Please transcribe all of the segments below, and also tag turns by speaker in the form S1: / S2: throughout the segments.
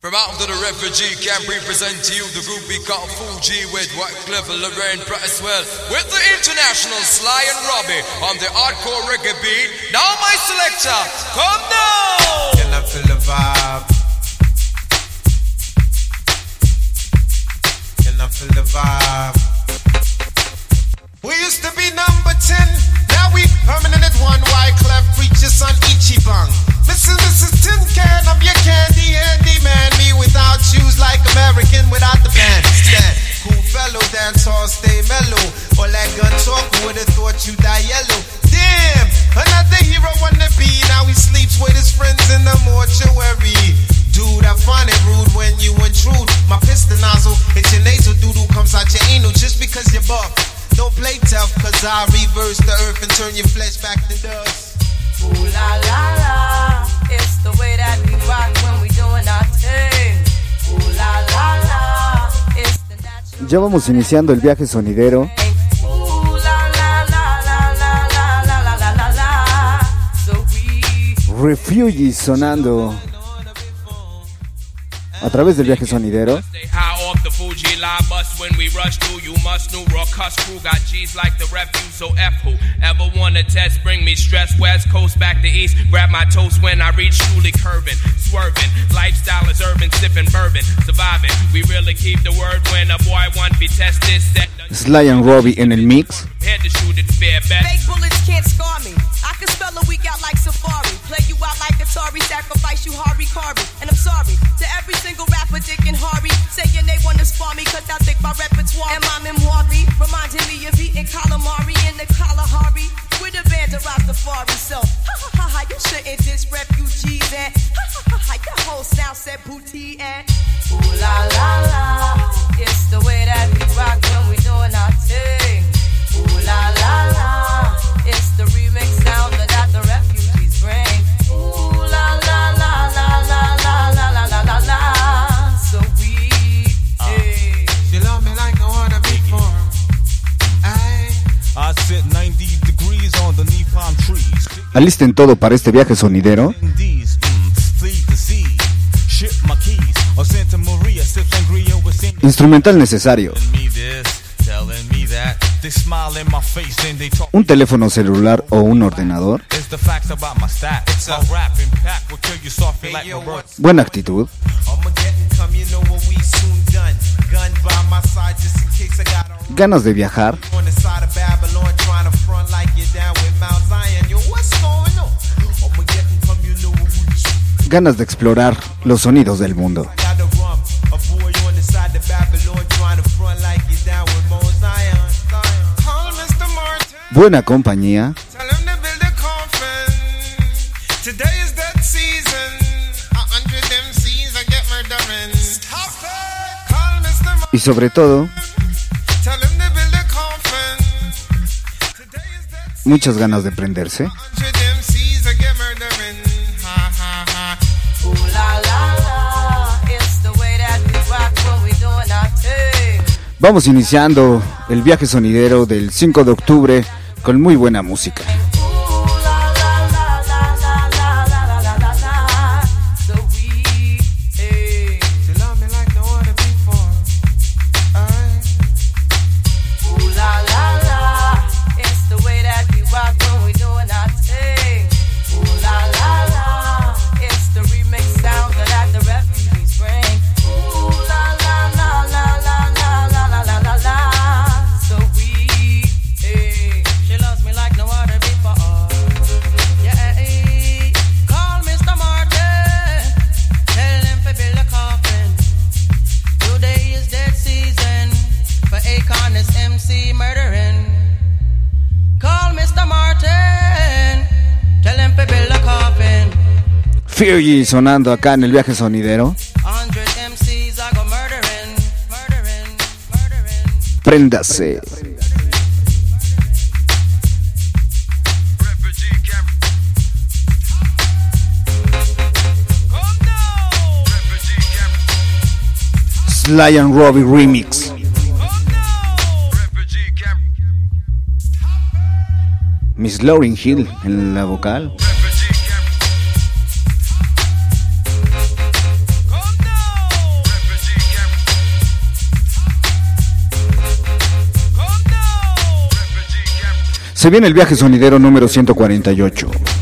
S1: From out of the refugee camp, we present to you the group we call Fuji with Wycliffe, Lorraine Presswell, with the international Sly and Robbie on the hardcore reggae beat. Now my selector, come now!
S2: Can I feel the vibe? Can I feel the vibe? We used to be number 10, now we permanent at one. Wyclef preaches on Ichiban. Mrs. Mrs. Tin Can, I'm your candy man. Me without shoes like American without the bandstand. Cool fellow, stay mellow. All that gun talk, would've thought you die yellow. Damn, another hero wanna be. Now he sleeps with his friends in the mortuary. Dude, I find it rude when you intrude. My piston nozzle hits your nasal, doodle comes out your anal just because you're buff. Don't play tough, cause I reverse the earth and turn your flesh back to dust.
S3: Ya vamos iniciando el viaje sonidero. Refugees sonando. A través del viaje sonidero.
S4: Stay high off the bus when we rush through. You must know raw cuss crew got G's like the refuse. So F who ever wanna test, bring me stress. West coast back to east. Grab my toast when I reach truly curving, swerving. Lifestyle is urban, sipping bourbon, surviving. We really keep the word when a boy want be test this set.
S3: Sly and Robbie en el mix.
S4: Head to shoot it fair bet.
S5: Fake bullets can't scar me. I can spell a week out like Safari. Play you out like Atari, sacrifice you Harvey Carvey. And I'm sorry to every single rapper, Dick and Harvey. Saying they wanna spar me, cause I think my repertoire and my memoir reminding me of eating calamari in the Kalahari. With a band of Rastafari. So, ha ha ha ha, you shouldn't diss refugees and ha ha ha ha, your whole sound said booty and ooh la la la. It's the way that we rock when we doing our thing. Ooh la la la. It's the remix sound that the
S3: Alisten todo para este viaje sonidero. Instrumental necesario. Un teléfono celular o un ordenador. Buena actitud. Ganas de viajar. Ganas de explorar los sonidos del mundo. Buena compañía. Y sobre todo,
S5: we doing our thing.
S3: Vamos iniciando el viaje sonidero del 5 de octubre con muy buena música. Prodigy sonando acá en el viaje sonidero. Préndase. Sly and Robbie Remix. Miss Lauryn Hill en la vocal. Se viene el viaje sonidero número 148.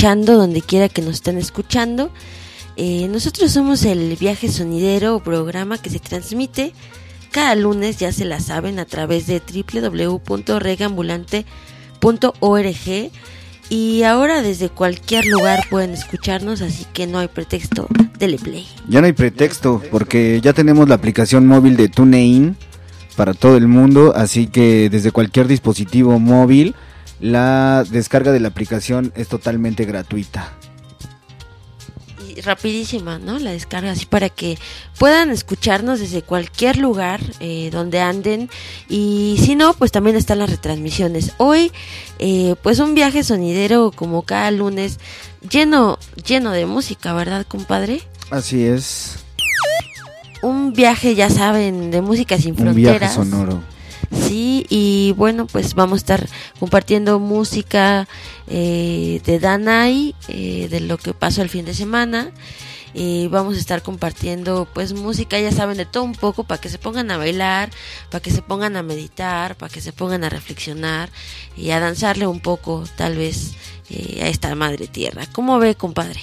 S6: Donde quiera que nos estén escuchando, eh, nosotros somos el Viaje Sonidero, programa que se transmite cada lunes, ya se la saben, a través de www.regambulante.org. Y ahora desde cualquier lugar pueden escucharnos, así que no hay pretexto. Dele play.
S3: Ya no hay pretexto, porque ya tenemos la aplicación móvil de TuneIn para todo el mundo, así que desde cualquier dispositivo móvil, la descarga de la aplicación es totalmente gratuita.
S6: Y rapidísima, ¿no? La descarga así para que puedan escucharnos desde cualquier lugar eh, donde anden y si no, pues también están las retransmisiones. Hoy, eh, pues un viaje sonidero como cada lunes, lleno, lleno de música, ¿verdad, compadre?
S3: Así es,
S6: Un viaje, ya saben, de música sin
S3: un viaje
S6: fronteras.
S3: sonoro.
S6: Sí, y bueno, pues vamos a estar compartiendo música eh, de Danai, eh, de lo que pasó el fin de semana. Y vamos a estar compartiendo pues música, ya saben, de todo un poco para que se pongan a bailar, para que se pongan a meditar, para que se pongan a reflexionar y a danzarle un poco tal vez eh, a esta madre tierra. ¿Cómo ve, compadre?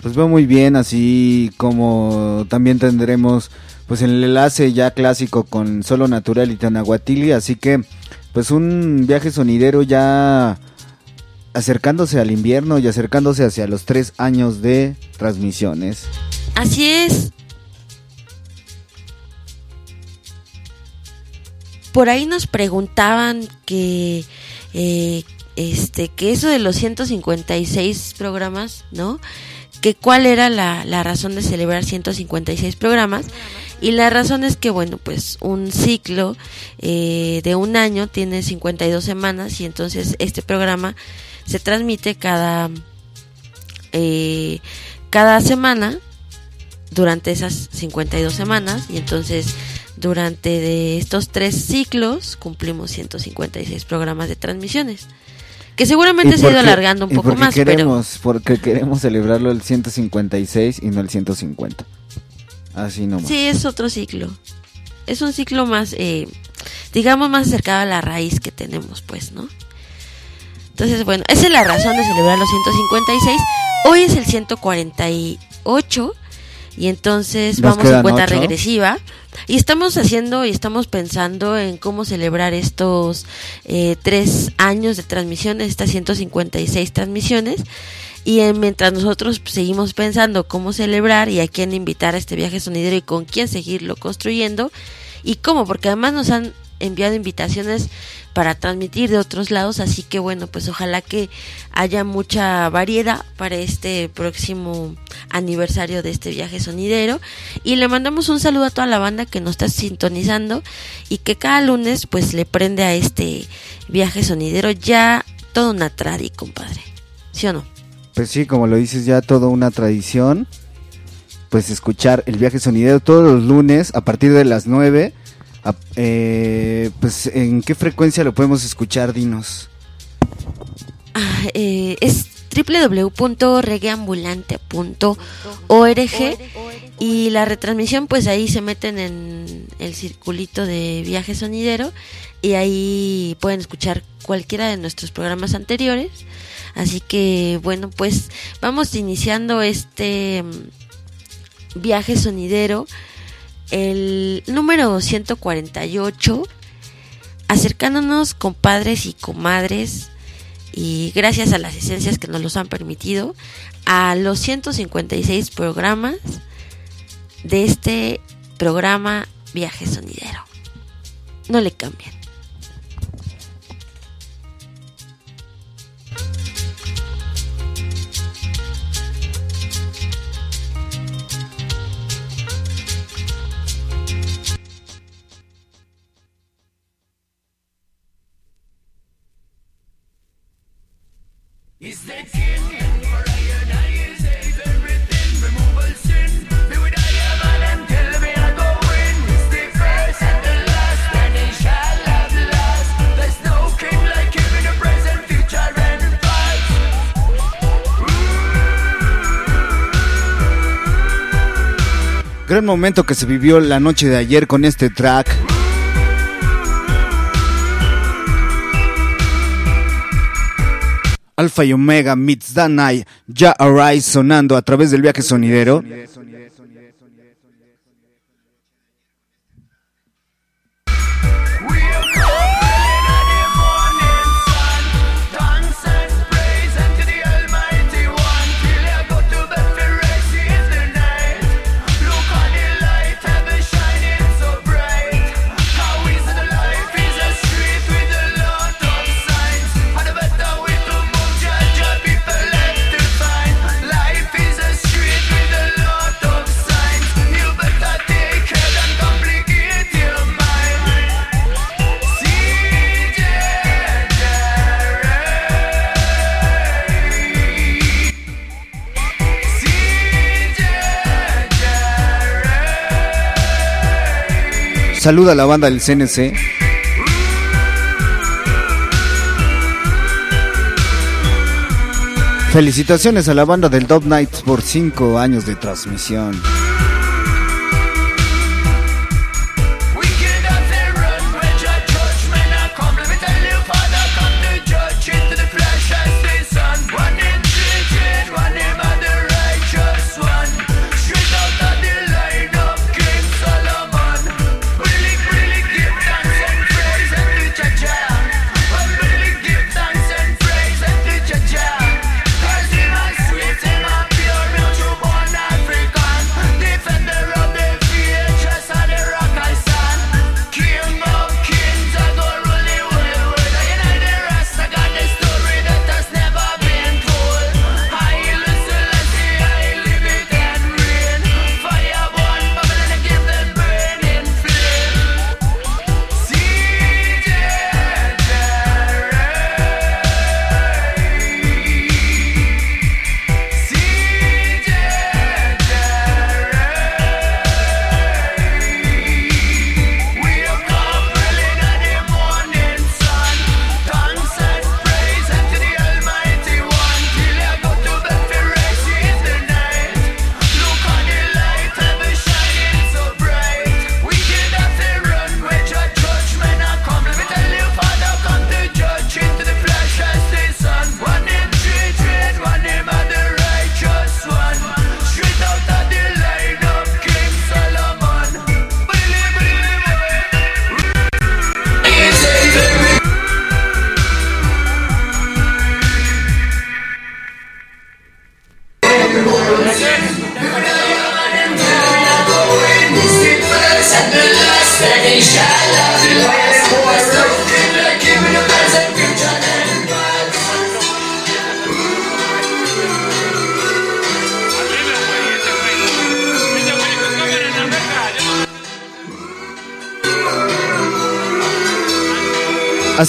S3: Pues va muy bien, así como también tendremos pues el enlace ya clásico con Solo Natural y Tanahuatili, así que pues un viaje sonidero ya acercándose al invierno y acercándose hacia los tres años de transmisiones.
S6: Así es. Por ahí nos preguntaban que eh, este que eso de los 156 programas, ¿no? Que cuál era la, la razón de celebrar 156 programas. Y la razón es que, bueno, pues un ciclo eh, de un año tiene 52 semanas y entonces este programa se transmite cada, eh, cada semana durante esas 52 semanas y entonces durante de estos tres ciclos cumplimos 156 programas de transmisiones que seguramente se ha ido alargando un poco más pero
S3: queremos, porque queremos celebrarlo el 156 y no el 150. Así nomás.
S6: sí es otro ciclo. Es un ciclo más eh, digamos más acercado a la raíz que tenemos pues no entonces bueno esa es la razón de celebrar los 156 hoy es el 148 y entonces
S3: Nos
S6: vamos en cuenta
S3: ocho.
S6: regresiva. Y estamos haciendo y estamos pensando en cómo celebrar estos eh, tres años de transmisiones, estas 156 transmisiones y eh, mientras nosotros pues, seguimos pensando cómo celebrar y a quién invitar a este viaje sonidero y con quién seguirlo construyendo y cómo, porque además nos han enviado invitaciones para transmitir de otros lados, así que bueno, pues ojalá que haya mucha variedad para este próximo aniversario de este viaje sonidero y le mandamos un saludo a toda la banda que nos está sintonizando y que cada lunes pues le prende a este viaje sonidero ya todo una tradi, compadre. ¿Sí o no?
S3: Pues sí, como lo dices, ya toda una tradición. Pues escuchar el viaje sonidero todos los lunes a partir de las 9. A- eh, pues en qué frecuencia lo podemos escuchar, dinos.
S6: Ah, eh, es www.reggaeambulante.org y la retransmisión pues ahí se meten en el circulito de viaje sonidero y ahí pueden escuchar cualquiera de nuestros programas anteriores así que bueno pues vamos iniciando este mm, viaje sonidero el número 148 acercándonos compadres y comadres y gracias a las esencias que nos los han permitido a los 156 programas de este programa Viaje Sonidero. No le cambien.
S3: Gran momento que se vivió la noche de ayer con este track. Alfa y Omega Meets Danai, ya Arise sonando a través del viaje sonidero. Saluda a la banda del CNC. Felicitaciones a la banda del Dub Nights por 5 años de transmisión.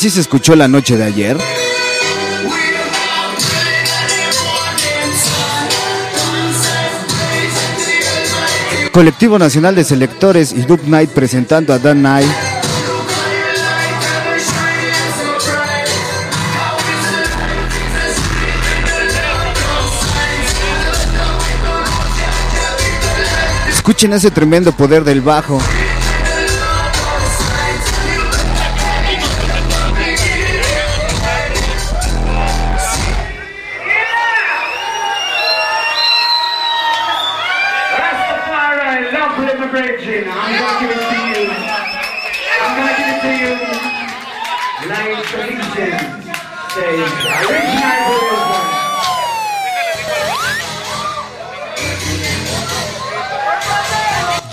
S3: Así se escuchó la noche de ayer. Colectivo Nacional de Selectores y Dub Night presentando a Dan Night. Escuchen ese tremendo poder del bajo.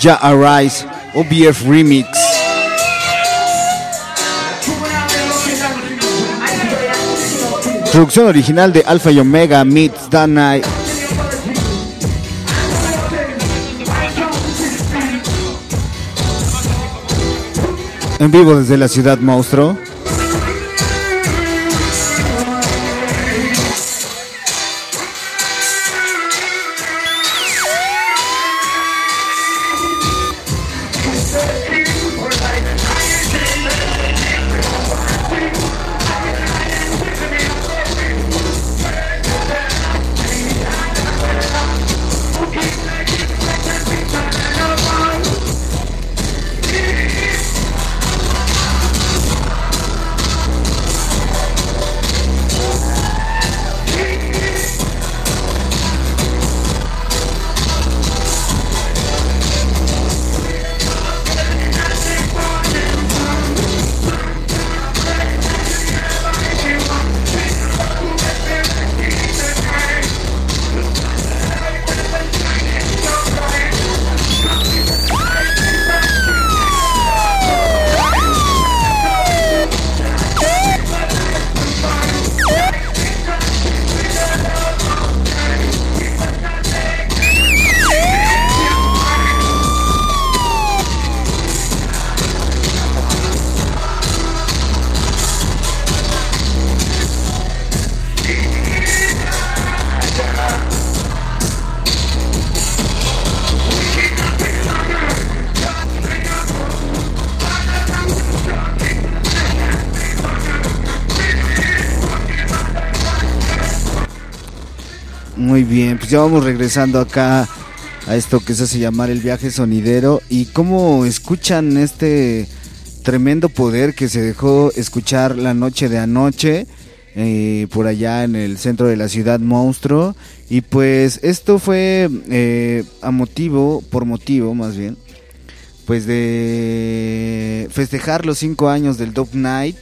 S3: Ya Arise. OBF Remix. Producción original de Alpha y Omega Meets Danai. En vivo desde la ciudad monstruo. Vamos regresando acá a esto que se hace llamar el viaje sonidero. Y cómo escuchan este tremendo poder que se dejó escuchar la noche de anoche eh, por allá en el centro de la ciudad monstruo y pues esto fue eh, a motivo, por motivo más bien, pues de festejar los cinco años del Dope Night,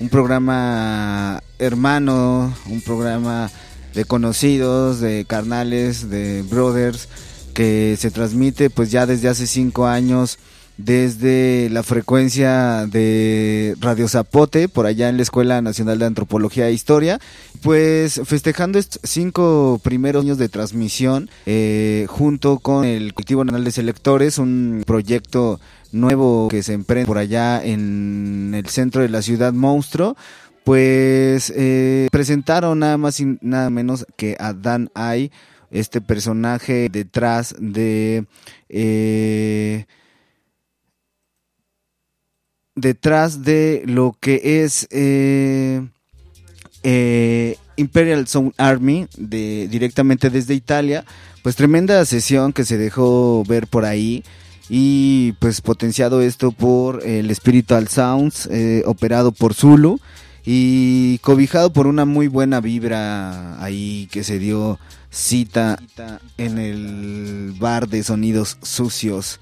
S3: un programa hermano, un programa de conocidos, de carnales, de brothers, que se transmite pues ya desde hace cinco años desde la frecuencia de Radio Zapote, por allá en la Escuela Nacional de Antropología e Historia, pues festejando estos cinco primeros años de transmisión, eh, junto con el Cultivo Nacional de Selectores, un proyecto nuevo que se emprende por allá en el centro de la ciudad monstruo, pues eh, presentaron nada más y nada menos que a Dan Ai, este personaje detrás de... Eh, detrás de lo que es eh, Imperial Sound Army de, directamente desde Italia. Pues tremenda sesión que se dejó ver por ahí y pues potenciado esto por el Spiritual Sounds operado por Zulu y cobijado por una muy buena vibra ahí que se dio cita en el bar de sonidos sucios.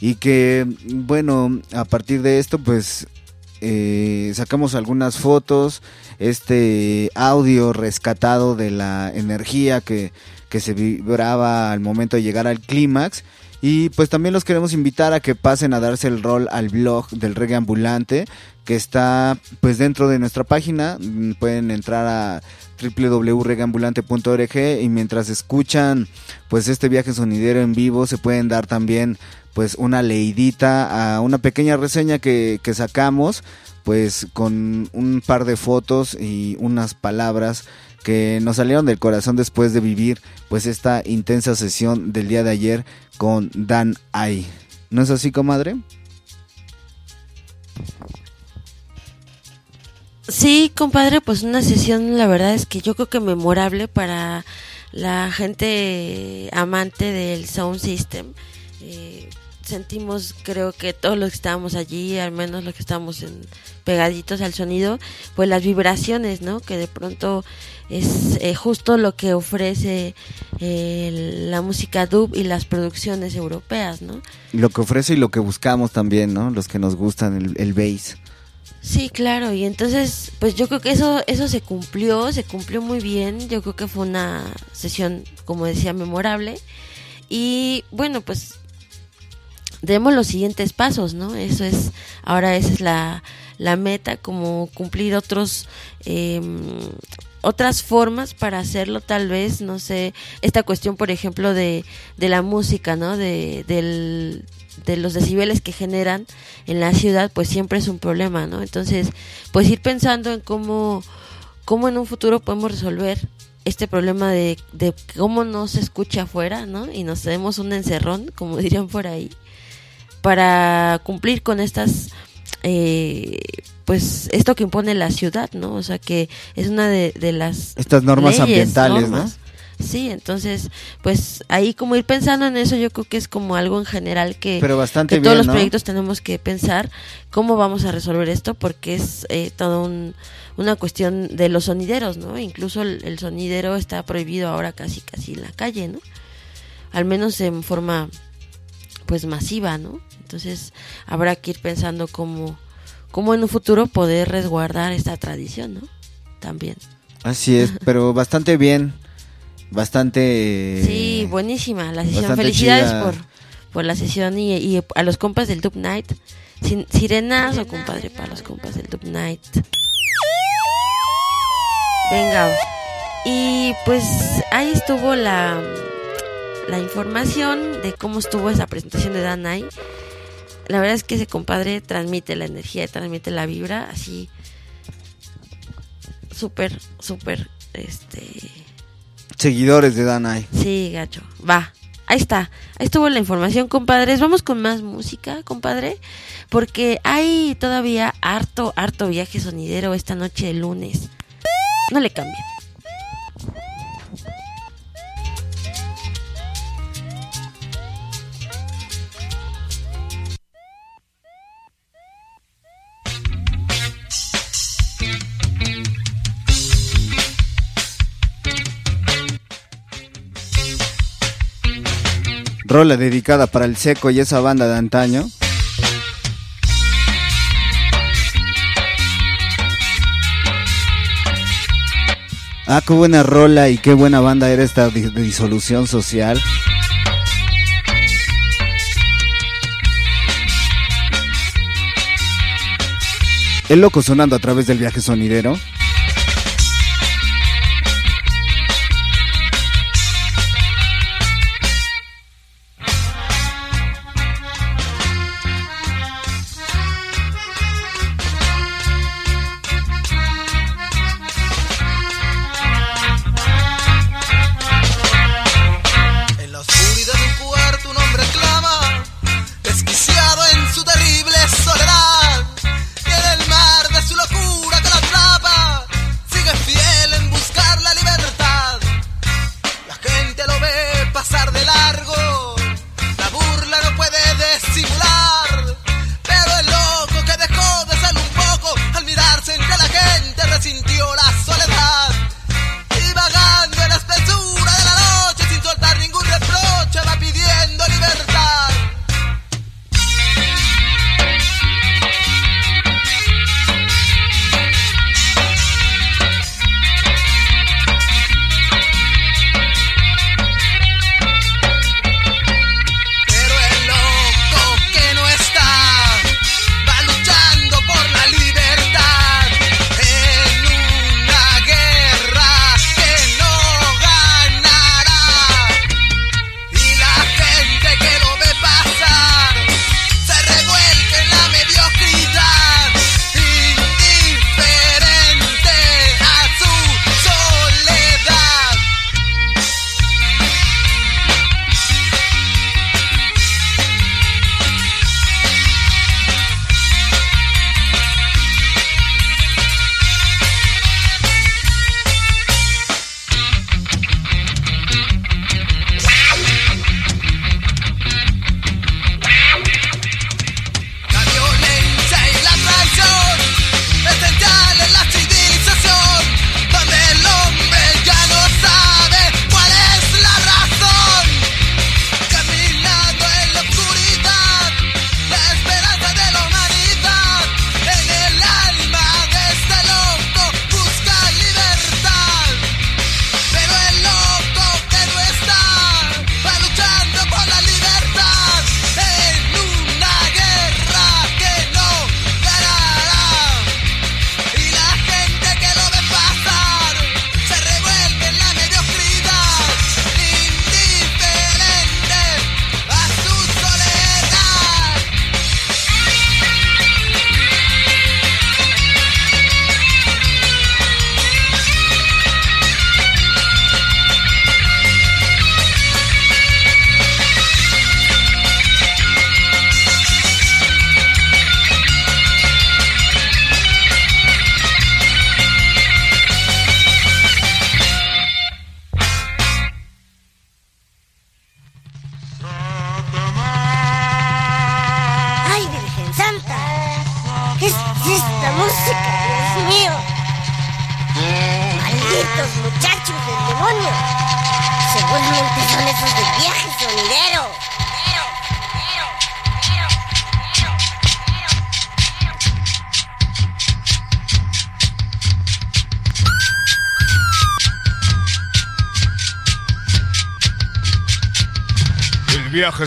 S3: Y que bueno a partir de esto pues eh, sacamos algunas fotos este audio rescatado de la energía que, que se vibraba al momento de llegar al clímax y pues también los queremos invitar a que pasen a darse el rol al blog del reggae ambulante que está pues dentro de nuestra página. Pueden entrar a www.reggaeambulante.org y mientras escuchan pues este viaje sonidero en vivo se pueden dar también pues una leidita a una pequeña reseña que, que sacamos pues con un par de fotos y unas palabras que nos salieron del corazón después de vivir pues esta intensa sesión del día de ayer con Dan Ai. ¿No es así, comadre?
S6: Sí, compadre, pues una sesión, la verdad es que yo creo que memorable para la gente amante del sound system. Eh, sentimos, creo que todos los que estábamos allí, al menos los que estábamos en, pegaditos al sonido, pues las vibraciones, ¿no? Que de pronto es eh, justo lo que ofrece eh, la música dub y las producciones europeas, ¿no?
S3: Lo que ofrece y lo que buscamos también, ¿no? Los que nos gustan el, el bass.
S6: Sí, claro, y entonces, pues yo creo que eso, eso se cumplió, se cumplió muy bien, yo creo que fue una sesión, como decía, memorable, y bueno, pues demos los siguientes pasos, ¿no? Eso es, ahora esa es la, la meta, como cumplir otros, eh, otras formas para hacerlo, tal vez, no sé, esta cuestión, por ejemplo, de, de la música, ¿no? De, del, de los decibeles que generan en la ciudad, pues siempre es un problema, ¿no? Entonces, pues ir pensando en cómo, cómo en un futuro podemos resolver este problema de, de cómo no se escucha afuera, ¿no? Y nos tenemos un encerrón, como dirían por ahí, para cumplir con estas eh, pues esto que impone la ciudad, ¿no? O sea que es una de, de las
S3: Estas normas
S6: leyes,
S3: ambientales,
S6: normas. Sí, entonces, pues ahí como ir pensando en eso, yo creo que es como algo en general que,
S3: Pero bastante
S6: que todos los
S3: ¿no?
S6: proyectos tenemos que pensar cómo vamos a resolver esto, porque es eh, todo un, una cuestión de los sonideros, ¿no? Incluso el, el sonidero está prohibido ahora casi casi en la calle, ¿no? Al menos en forma pues masiva, ¿no? Entonces habrá que ir pensando cómo, cómo en un futuro poder resguardar esta tradición, ¿no? También.
S3: Así es, pero bastante bien. Bastante.
S6: Sí, buenísima la sesión. Felicidades
S3: chida.
S6: por, por la sesión y, y a los compas del Dub Night. Sin, sirenazo, compadre, para los compas del Dub Night. Venga. Y pues ahí estuvo la, la información de cómo estuvo esa presentación de Danai. La verdad es que ese compadre transmite la energía, transmite la vibra, así súper, súper, este,
S3: Seguidores de Danai.
S6: Sí, gacho. Va. Ahí está. Ahí estuvo la información, compadres. Vamos con más música, compadre. Porque hay todavía harto, harto viaje sonidero esta noche de lunes. No le cambien.
S3: Rola dedicada para el seco y esa banda de antaño. Ah, qué buena rola y qué buena banda era esta disolución social. El loco sonando a través del viaje sonidero.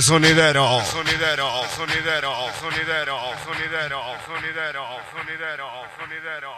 S7: Sonidero,
S2: sonidero, sonidero, sonidero, sonidero, sonidero, sonidero, sonidero,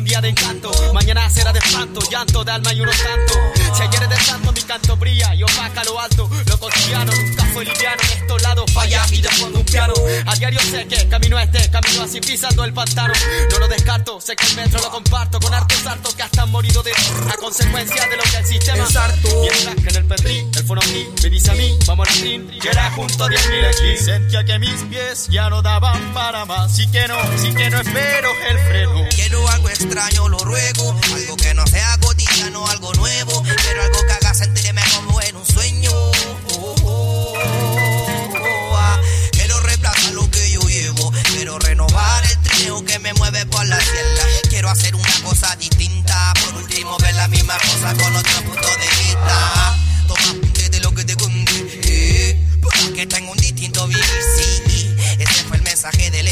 S8: un día de encanto. Mañana será de espanto, llanto de alma y unos tantos. Si ayer es de santo, mi canto brilla y opaca lo alto. Lo cotidiano, nunca fue liviano. En estos lados falla y de fondo un piano. A diario sé que camino este, camino así pisando el pantano. No lo descarto, sé que el metro lo comparto con hartos hartos que hasta han morido de a consecuencia de lo que el sistema es harto. Mientras que en el perrí, el fono aquí me dice a mí, vamos al ring, y era junto a 10.000 aquí. Sentía que mis pies ya no daban para más. Sí que no, sí que no espero el freno.
S9: Quiero algo extraño, lo ruego. Algo que no sea cotidiano, algo nuevo. Quiero algo que haga sentirme como en un sueño. Oh, oh, oh. Quiero reemplazar lo que yo llevo. Quiero renovar el trineo que me mueve por la sierra. Quiero hacer una cosa distinta. Por último, ver la misma cosa con otro punto de vista. Toma apunte de lo que te conté. eh, Porque tengo un distinto vivir. Ese fue el mensaje del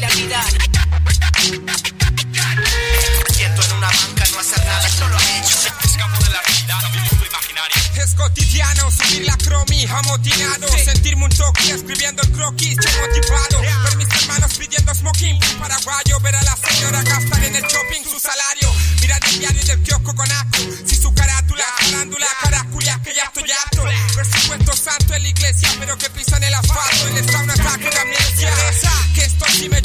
S8: la vida. Siento en una banca no hacer nada, esto lo he hecho. Escapo de la realidad, mi mundo imaginario.
S10: Es cotidiano subir la cromi amotinado. Sentirme un toque escribiendo el croquis yo motivado. Ver mis hermanos pidiendo smoking Paraguayo Ver a la señora gastar en el shopping su salario. Mirar el diario del kiosco con acu Si su carátula, carándula, caraculia que ya estoy harto. Ver su cuento santo en la iglesia Pero que pisan el asfalto y les da un ataque de amnesia Que esto sí me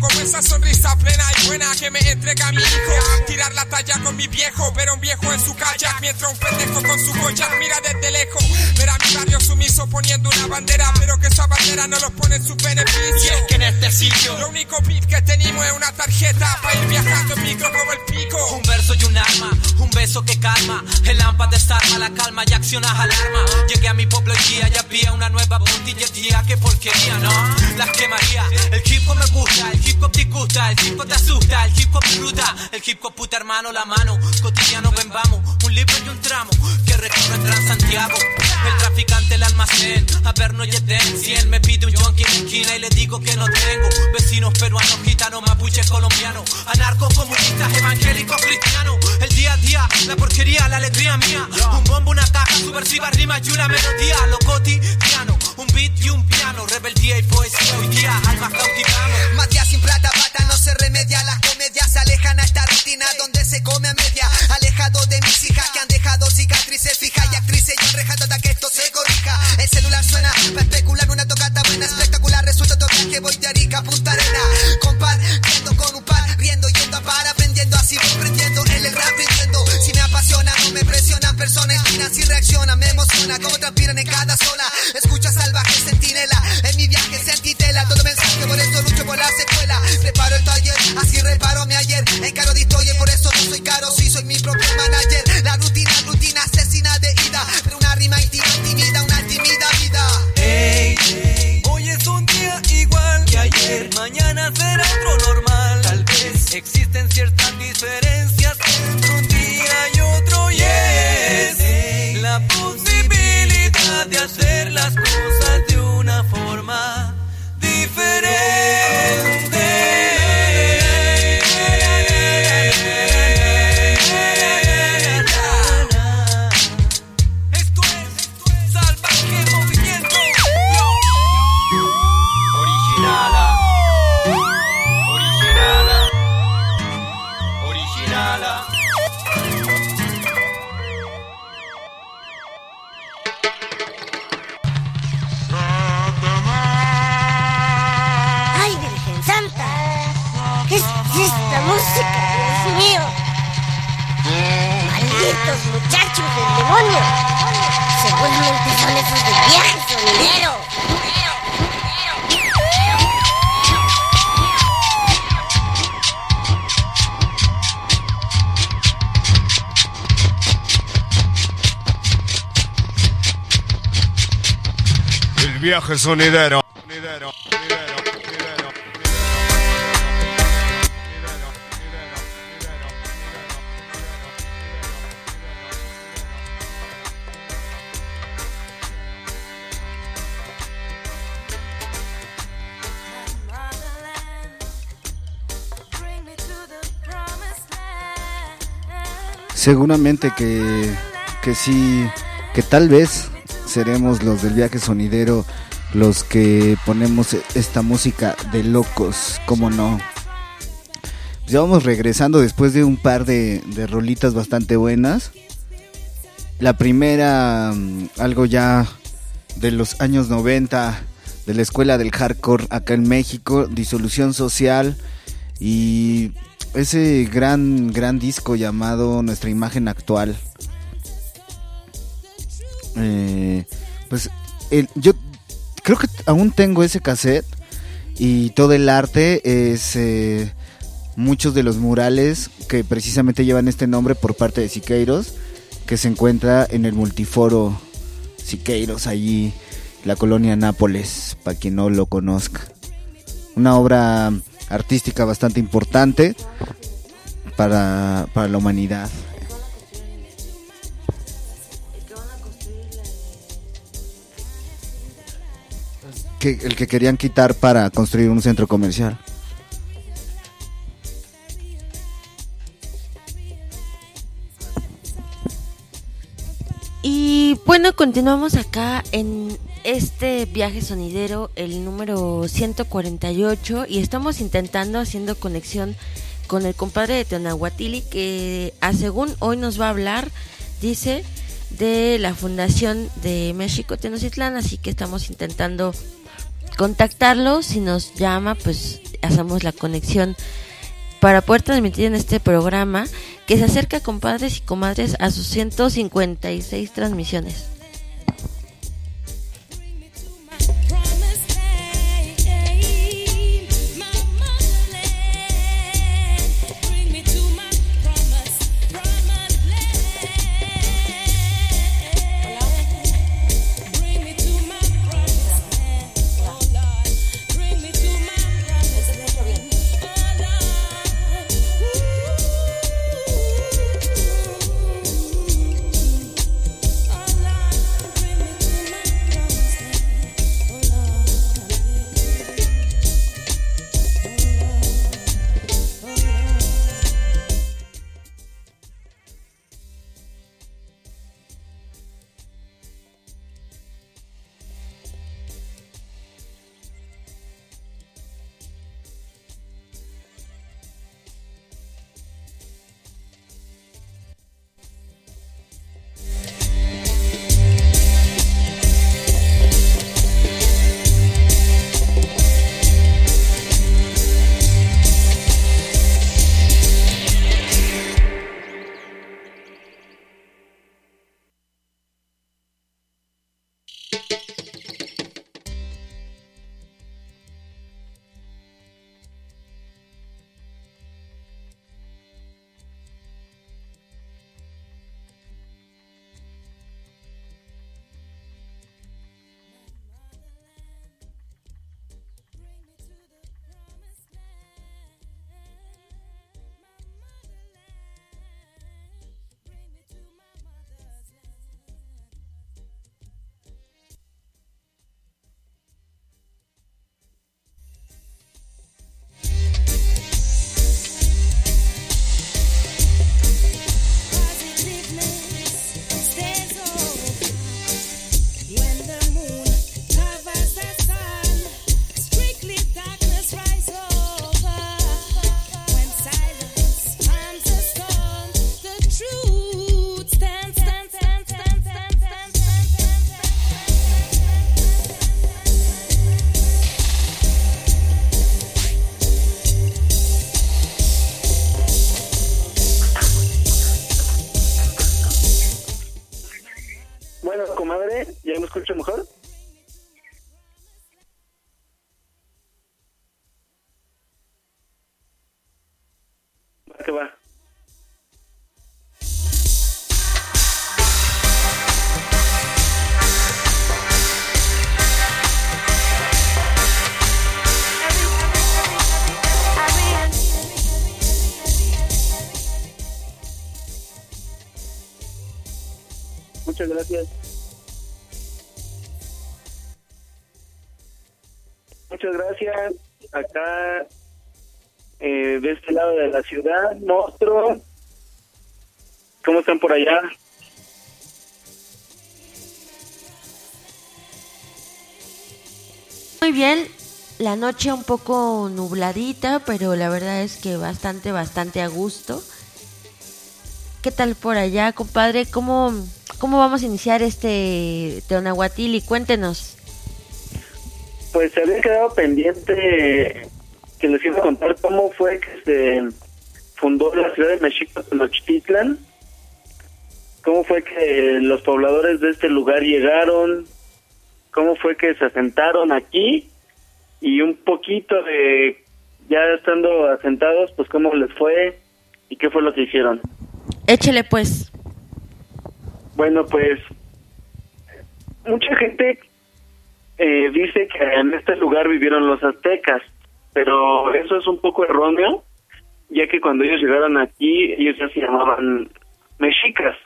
S10: Como esa sonrisa plena y buena que me entrega mi hijo. Tirar la talla con mi viejo Ver a un viejo en su kayak Mientras un pendejo con su joya mira desde lejos Sumiso poniendo una bandera Pero que esa bandera no los pone en su beneficio
S8: Y es que en este sitio
S10: Lo único pip que tenemos es una tarjeta Para ir viajando en micro como el pico
S8: Un verso y un arma, un beso que calma. El lámpara desarma la calma y accionas alarma. Llegué a mi pueblo y ya había una nueva puntilla tía, qué porquería, ¿no? Las quemaría. El hip hop me gusta, el hip hop te gusta, el hip hop te asusta, el hip hop disfruta, el hip hop puta hermano, la mano. Cotidiano ven vamos, un libro y un tramo que recorre el Gran Santiago. El traficante, el almacén, a ver no den 100 me pide un junkie en esquina y le digo que no tengo. Vecinos peruanos, gitanos, mapuches, colombianos, anarcos, comunistas, evangélicos, cristianos. El día a día, la porquería, la alegría mía. Un bombo, una caja, subversiva, rima y una melodía. Lo cotidiano, un beat y un piano. Rebeldía y poesía, hoy día almas cautivamos.
S9: Más días sin plata, pata no se remedia. Las comedias se alejan a esta rutina donde se come a media. Alejado de mis hijas que han El celular suena para especular una tocata buena, espectacular. Resulta todo que voy de Arica a Punta Arena. Compartiendo con un par, riendo, yendo a par, aprendiendo así voy prendiendo. Él el rap. Si me apasiona, no me presionan. Personas inspiran si reaccionan, me emociona como transpiran en cada zona. Escucha salvaje sentinela, en mi viaje sentí tela. Todo mensaje, por eso lucho por la secuela. Preparo el taller, así reparo mi ayer. Encaro
S8: ayer, mañana será otro normal. Tal vez existen ciertas diferencias entre un día y otro y es la posibilidad de hacer las cosas
S2: sonidero.
S3: Seguramente que, que sí, que tal vez seremos los del viaje sonidero los que ponemos esta música de locos, como no. Pues ya vamos regresando después de un par de, de rolitas bastante buenas. La primera, mm, algo ya de los años 90, de la escuela del hardcore acá en México, disolución social y ese gran, gran disco llamado Nuestra imagen actual. Eh, pues yo creo que aún tengo ese cassette y todo el arte es eh, muchos de los murales que precisamente llevan este nombre por parte de Siqueiros que se encuentra en el multiforo Siqueiros allí la colonia Nápoles para quien no lo conozca. Una obra artística bastante importante para, para la humanidad que, el que querían quitar para construir un centro comercial.
S6: Y bueno, continuamos acá en este viaje sonidero, el número 148, y estamos intentando haciendo conexión con el compadre de Teonahuatili, que a según hoy nos va a hablar, dice, de la Fundación de México Tenochtitlán, así que estamos intentando contactarlo, si nos llama, pues hacemos la conexión para poder transmitir en este programa que se acerca compadres y comadres a sus 156 transmisiones.
S11: Muchas gracias. Muchas gracias. Acá, eh, de este lado de la ciudad, monstruo. ¿Cómo están por allá?
S6: Muy bien, la noche un poco nubladita, pero la verdad es que bastante, bastante a gusto. ¿Qué tal por allá, compadre? ¿Cómo, cómo vamos a iniciar este Teonahuatl? Y cuéntenos.
S11: Pues se había quedado pendiente que les iba a contar cómo fue que se fundó la ciudad de México, Tenochtitlan. Cómo fue que los pobladores de este lugar llegaron, cómo fue que se asentaron aquí y un poquito de ya estando asentados, pues cómo les fue y qué fue lo que hicieron.
S6: Échele pues.
S11: Bueno, pues mucha gente eh, dice que en este lugar vivieron los aztecas, pero eso es un poco erróneo, ya que cuando ellos llegaron aquí, ellos ya se llamaban mexicas.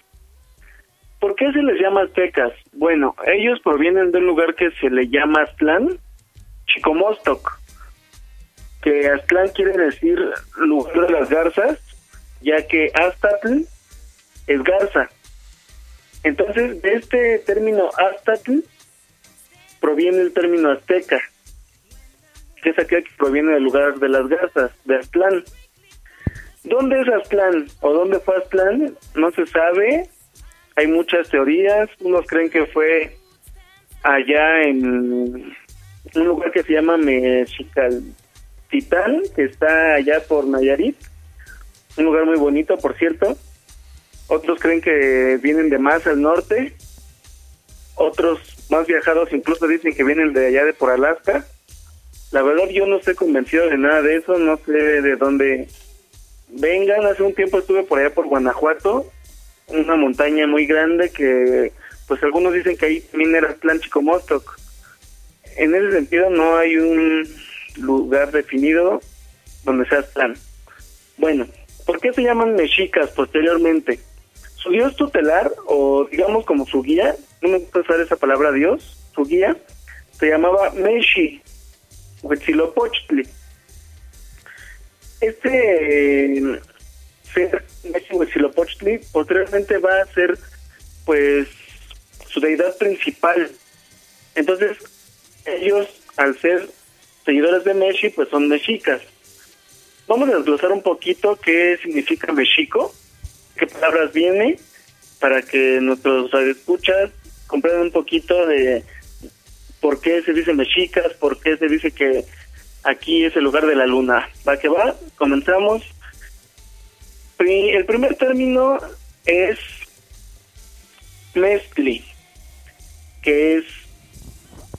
S11: ¿Por qué se les llama aztecas? Bueno, ellos provienen de un lugar que se le llama Aztlán, Chicomostoc, que Aztlán quiere decir lugar de las garzas, ya que Aztatl es garza. Entonces, de este término Aztatl proviene el término azteca, que es aquel que proviene del lugar de las garzas, de Aztlán. ¿Dónde es Aztlán o dónde fue Aztlán? No se sabe. Hay muchas teorías. Unos creen que fue allá en un lugar que se llama Mexicaltitán, que está allá por Nayarit. Un lugar muy bonito, por cierto. Otros creen que vienen de más al norte. Otros más viajados incluso dicen que vienen de allá de por Alaska. La verdad yo no estoy convencido de nada de eso, no sé de dónde vengan. Hace un tiempo estuve por allá por Guanajuato, una montaña muy grande que pues algunos dicen que ahí también era Plan Chicomostoc. En ese sentido no hay un lugar definido donde sea plan. Bueno, ¿por qué se llaman mexicas posteriormente? Su dios tutelar, o digamos como su guía, no me gusta usar esa palabra dios, su guía, se llamaba Meshi, Huitzilopochtli. Este eh, ser Meshi Huitzilopochtli posteriormente va a ser, pues, su deidad principal. Entonces, ellos, al ser seguidores de Meshi, pues son mexicas. Vamos a desglosar un poquito qué significa mexico, qué palabras viene, para que nuestros escuchas comprendan un poquito de por qué se dice mexicas, por qué se dice que aquí es el lugar de la luna. Va que va, comenzamos. El primer término es mezcli, que es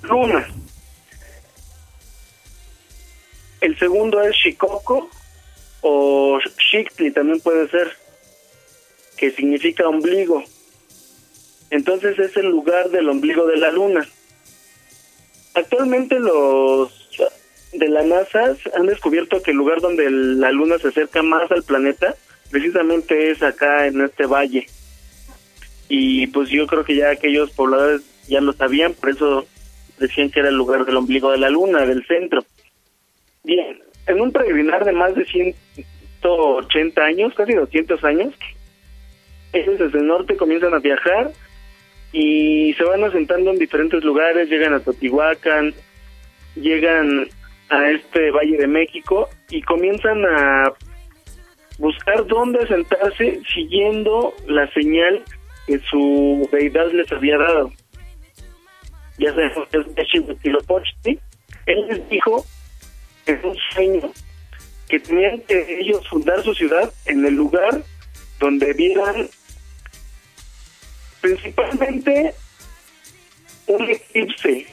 S11: luna. El segundo es Shikoko o Shikli también puede ser, que significa ombligo. Entonces es el lugar del ombligo de la luna. Actualmente los de la NASA han descubierto que el lugar donde la luna se acerca más al planeta precisamente es acá en este valle. Y pues yo creo que ya aquellos pobladores ya lo sabían, por eso decían que era el lugar del ombligo de la luna, del centro. Bien, en un peregrinar de más de 180 años, casi 200 años, ellos desde el norte comienzan a viajar y se van asentando en diferentes lugares, llegan a Totihuacán, llegan a este Valle de México y comienzan a buscar dónde asentarse siguiendo la señal que su deidad les había dado. Ya sabemos que es. Él les dijo en un sueño que tenían que ellos fundar su ciudad en el lugar donde vieran principalmente un eclipse,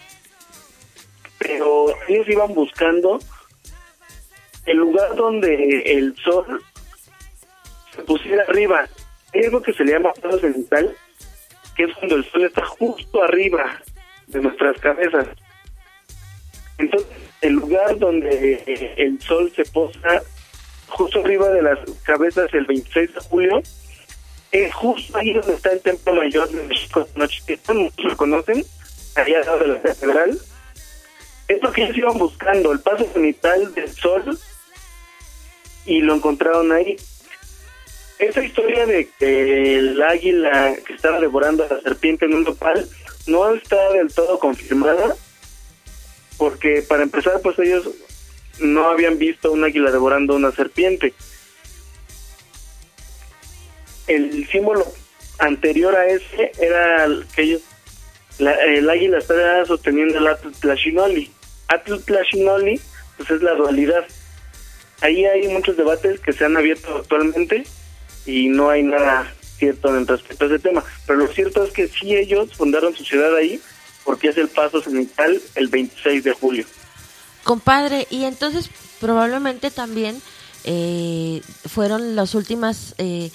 S11: pero ellos iban buscando el lugar donde el sol se pusiera arriba. Hay algo que se le llama plano cenital, que es cuando el sol está justo arriba de nuestras cabezas. Entonces, el lugar donde eh, el sol se posa justo arriba de las cabezas el 26 de julio es justo ahí donde está el Templo Mayor de México muchos lo conocen, allá al lado de la catedral. Es lo que ellos iban buscando, el paso cenital del sol, y lo encontraron ahí. Esa historia de que el águila que estaba devorando a la serpiente en un nopal no está del todo confirmada, porque para empezar, pues ellos no habían visto un águila devorando una serpiente. El símbolo anterior a ese era que ellos, la- el águila estaba sosteniendo el Atl Tlaxinoli. Atl Tlaxinoli, pues es la dualidad. Ahí hay muchos debates que se han abierto actualmente y no hay nada cierto en respecto a ese tema. Pero lo cierto es que sí ellos fundaron su ciudad ahí porque es el paso cenital el 26 de julio.
S6: Compadre, y entonces probablemente también eh, fueron las últimas eh,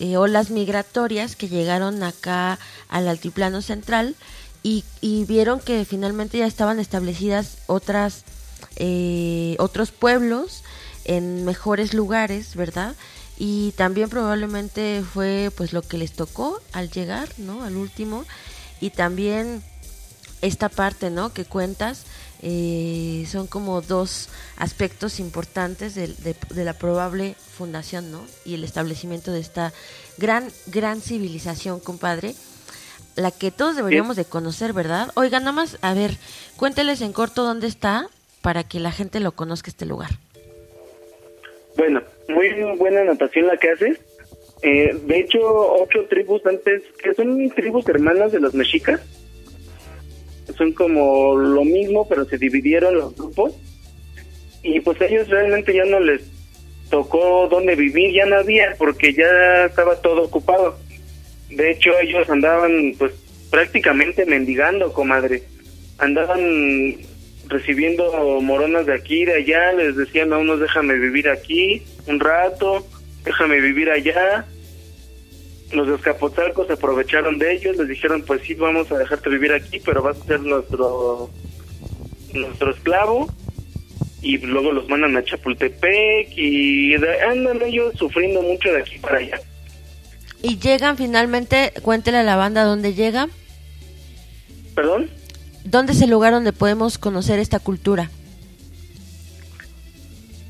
S6: eh, olas migratorias que llegaron acá al altiplano central y, y vieron que finalmente ya estaban establecidas otras eh, otros pueblos en mejores lugares, ¿verdad? Y también probablemente fue pues lo que les tocó al llegar, ¿no? Al último y también esta parte, ¿no? Que cuentas eh, son como dos aspectos importantes de, de- de la probable fundación, ¿no? Y el establecimiento de esta gran, gran civilización, compadre, la que todos deberíamos de conocer, ¿verdad? Oiga, nada más, a ver, cuénteles en corto dónde está para que la gente lo conozca este lugar.
S11: Bueno, muy buena anotación la que haces. Eh, de hecho, ocho tribus antes, que son tribus hermanas de los mexicas, son como lo mismo, pero se dividieron los grupos. Y pues a ellos realmente ya no les tocó dónde vivir, ya no había, porque ya estaba todo ocupado. De hecho, ellos andaban pues prácticamente mendigando, comadre. Andaban recibiendo moronas de aquí y de allá, les decían a unos déjame vivir aquí un rato, déjame vivir allá. Los de Escapotzalco se aprovecharon de ellos, les dijeron pues sí, vamos a dejarte vivir aquí, pero vas a ser nuestro, nuestro esclavo. Y luego los mandan a Chapultepec y andan ellos sufriendo mucho de aquí para allá.
S6: Y llegan finalmente, cuéntele a la banda dónde llega,
S11: ¿Perdón?
S6: dónde es el lugar donde podemos conocer esta cultura.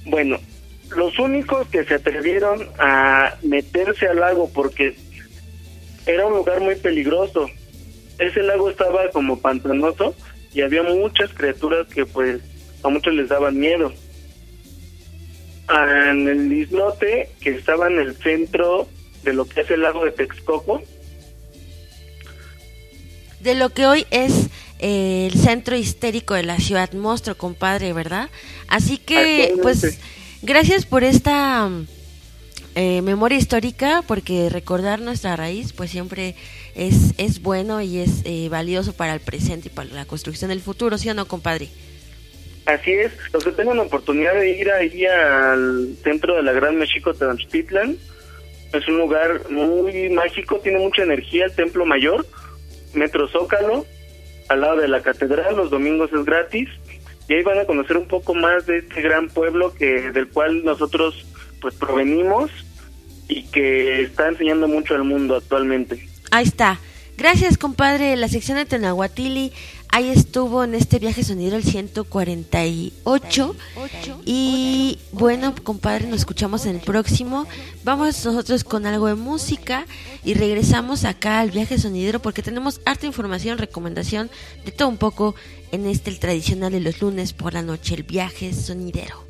S11: Bueno, los únicos que se atrevieron a meterse al lago porque era un lugar muy peligroso. Ese lago estaba como pantanoso y había muchas criaturas que pues a muchos les daban miedo. En el islote que estaba en el centro de lo que es el lago de Texcoco,
S6: de lo que hoy es eh, el centro histérico de la ciudad monstruo, compadre, ¿verdad? Así que, pues, gracias por esta eh, memoria histórica, porque recordar nuestra raíz, pues siempre es, es bueno y es eh, valioso para el presente y para la construcción del futuro, ¿sí o no, compadre?
S11: Así es, los que tengan la oportunidad de ir ahí al centro de la Gran México Tenochtitlan, es un lugar muy mágico, tiene mucha energía, el Templo Mayor, Metro Zócalo, al lado de la catedral, los domingos es gratis, y ahí van a conocer un poco más de este gran pueblo que del cual nosotros pues provenimos y que está enseñando mucho al mundo actualmente.
S6: Ahí está. Gracias, compadre. La sección de Tenahuatili, ahí estuvo en este viaje sonidero el 148. Y bueno, compadre, nos escuchamos en el próximo. Vamos nosotros con algo de música y regresamos acá al viaje sonidero porque tenemos harta información, recomendación de todo un poco en este tradicional de los lunes por la noche, el viaje sonidero.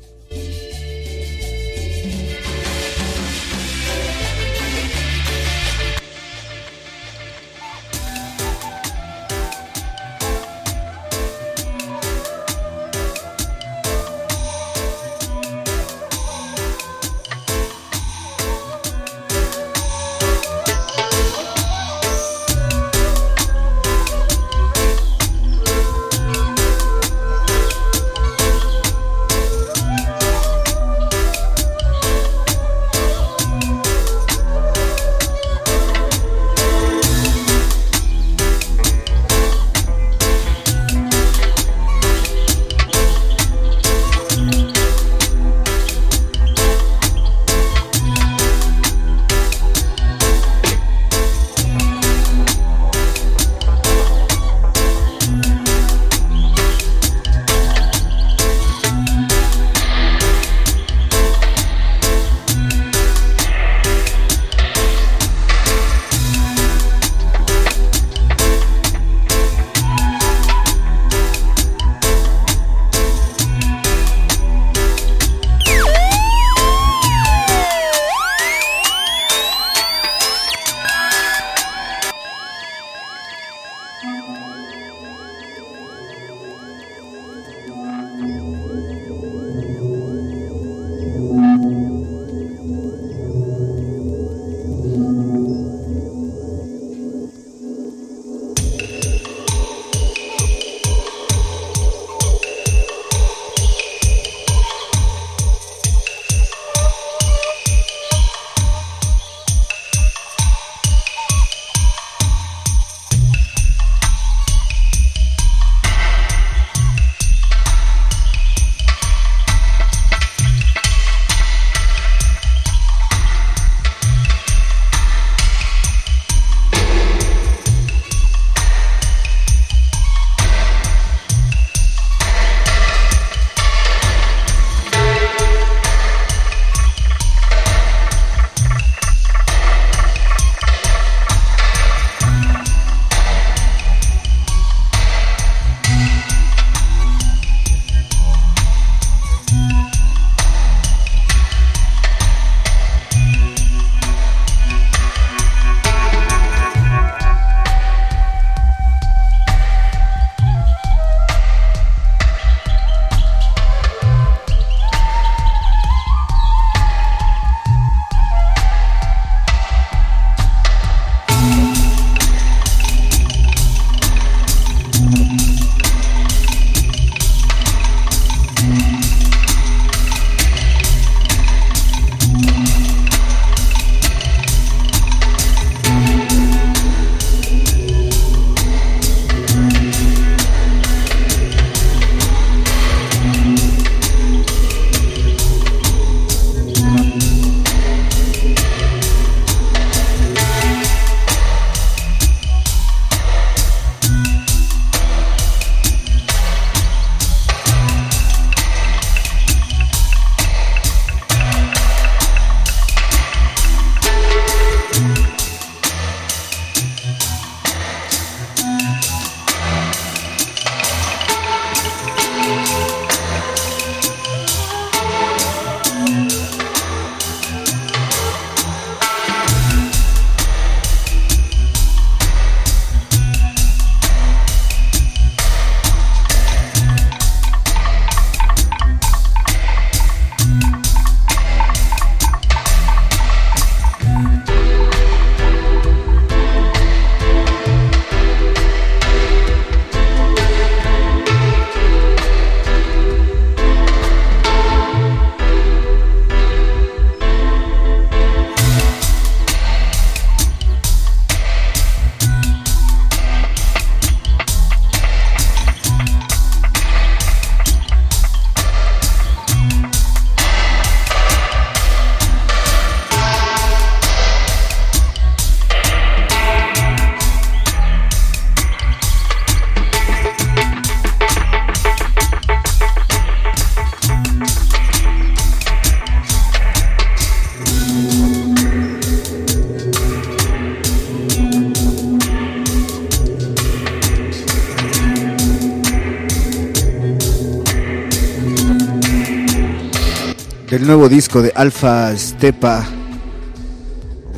S3: Nuevo disco de Alpha Stepa,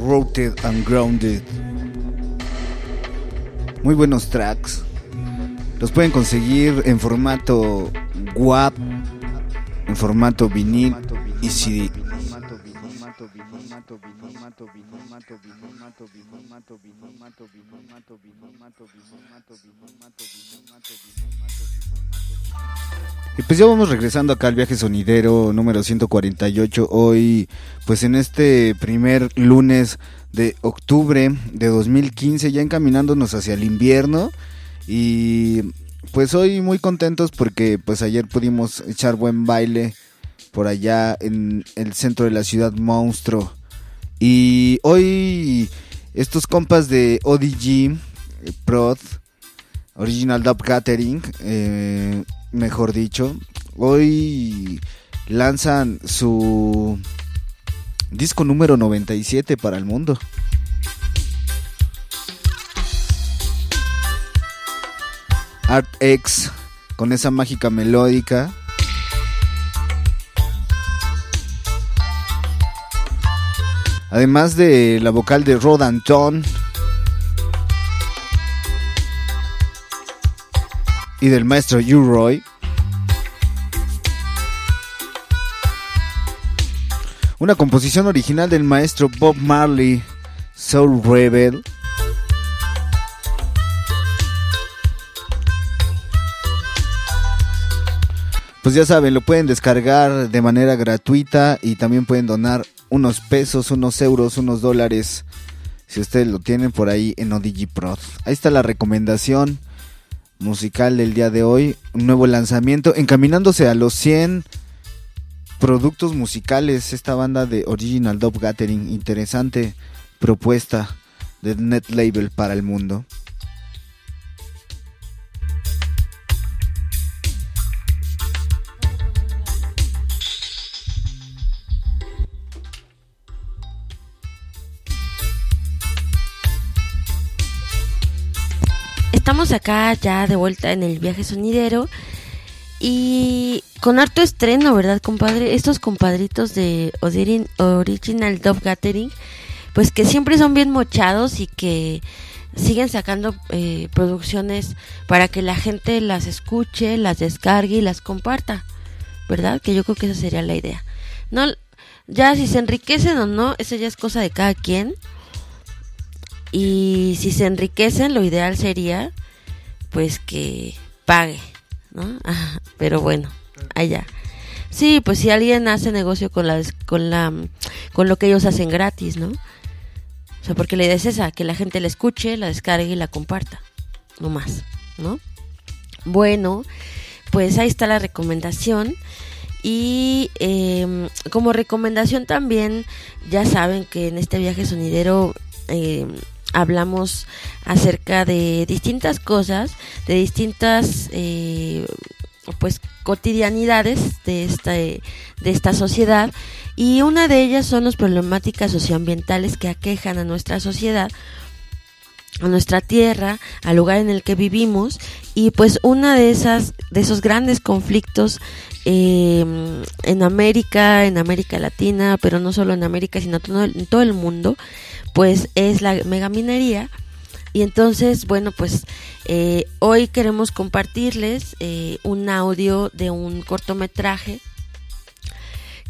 S3: Rooted and Grounded. Muy buenos tracks. Los pueden conseguir en formato WAP, en formato vinil y CD. Pues ya vamos regresando acá al viaje sonidero número 148. Hoy, pues en este primer lunes de octubre de 2015, ya encaminándonos hacia el invierno. Y pues hoy muy contentos porque pues ayer pudimos echar buen baile por allá en el centro de la ciudad monstruo. Y hoy estos compas de ODG, Prod, Original Dub Catering, eh, mejor dicho, hoy lanzan su disco número 97 para el mundo. Art X con esa mágica melódica. Además de la vocal de Rod Anton y del maestro U-Roy. Una composición original del maestro Bob Marley, Soul Rebel. Pues ya saben, lo pueden descargar de manera gratuita y también pueden donar unos pesos, unos euros, unos dólares, si ustedes lo tienen por ahí en Prod. Ahí está la recomendación musical del día de hoy, un nuevo lanzamiento, encaminándose a los 100 productos musicales, esta banda de Original Dub Gathering, interesante propuesta de Net Label para el mundo.
S6: Estamos acá ya de vuelta en el viaje sonidero y con harto estreno, ¿verdad, compadre? Estos compadritos de Odirin- Original Dove Gathering, pues que siempre son bien mochados y que siguen sacando eh, producciones para que la gente las escuche, las descargue y las comparta, ¿verdad? Que yo creo que esa sería la idea. No, ya si se enriquecen o no, eso ya es cosa de cada quien. Y si se enriquecen, lo ideal sería pues que pague, ¿no? Pero bueno, allá. Sí, pues si alguien hace negocio con las con la con lo que ellos hacen gratis, ¿no? O sea, porque la idea es esa, que la gente la escuche, la descargue y la comparta. No más, ¿no? Bueno, pues ahí está la recomendación. Y eh, como recomendación también, ya saben que en este viaje sonidero eh, hablamos acerca de distintas cosas, de distintas eh, pues cotidianidades de esta, de esta sociedad. Y una de ellas son las problemáticas socioambientales que aquejan a nuestra sociedad a nuestra tierra, al lugar en el que vivimos. Y pues una de esas de esos grandes conflictos eh, en América, en América Latina, pero no solo en América, sino todo- en todo el mundo, pues es la megaminería. Y entonces, bueno, pues eh, hoy queremos compartirles eh, un audio de un cortometraje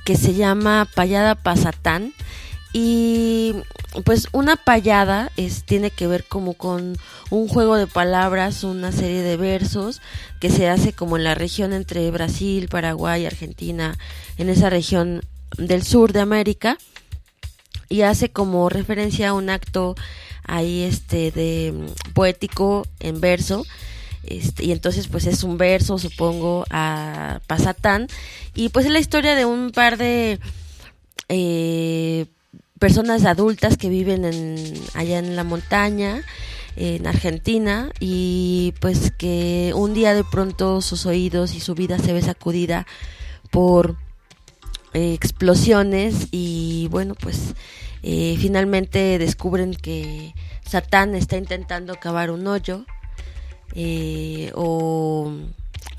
S6: que se llama Payada Pasatán. Y pues una payada es, tiene que ver como con un juego de palabras, una serie de versos que se hace como en la región entre Brasil, Paraguay, Argentina, en esa región del sur de América y hace como referencia a un acto ahí este de mm, poético en verso este, y entonces pues es un verso supongo a Pasatán. Y pues es la historia de un par de eh, personas adultas que viven en, allá en la montaña en Argentina y pues que un día de pronto sus oídos y su vida se ve sacudida por eh, explosiones y bueno pues eh, finalmente descubren que Satán está intentando cavar un hoyo eh, o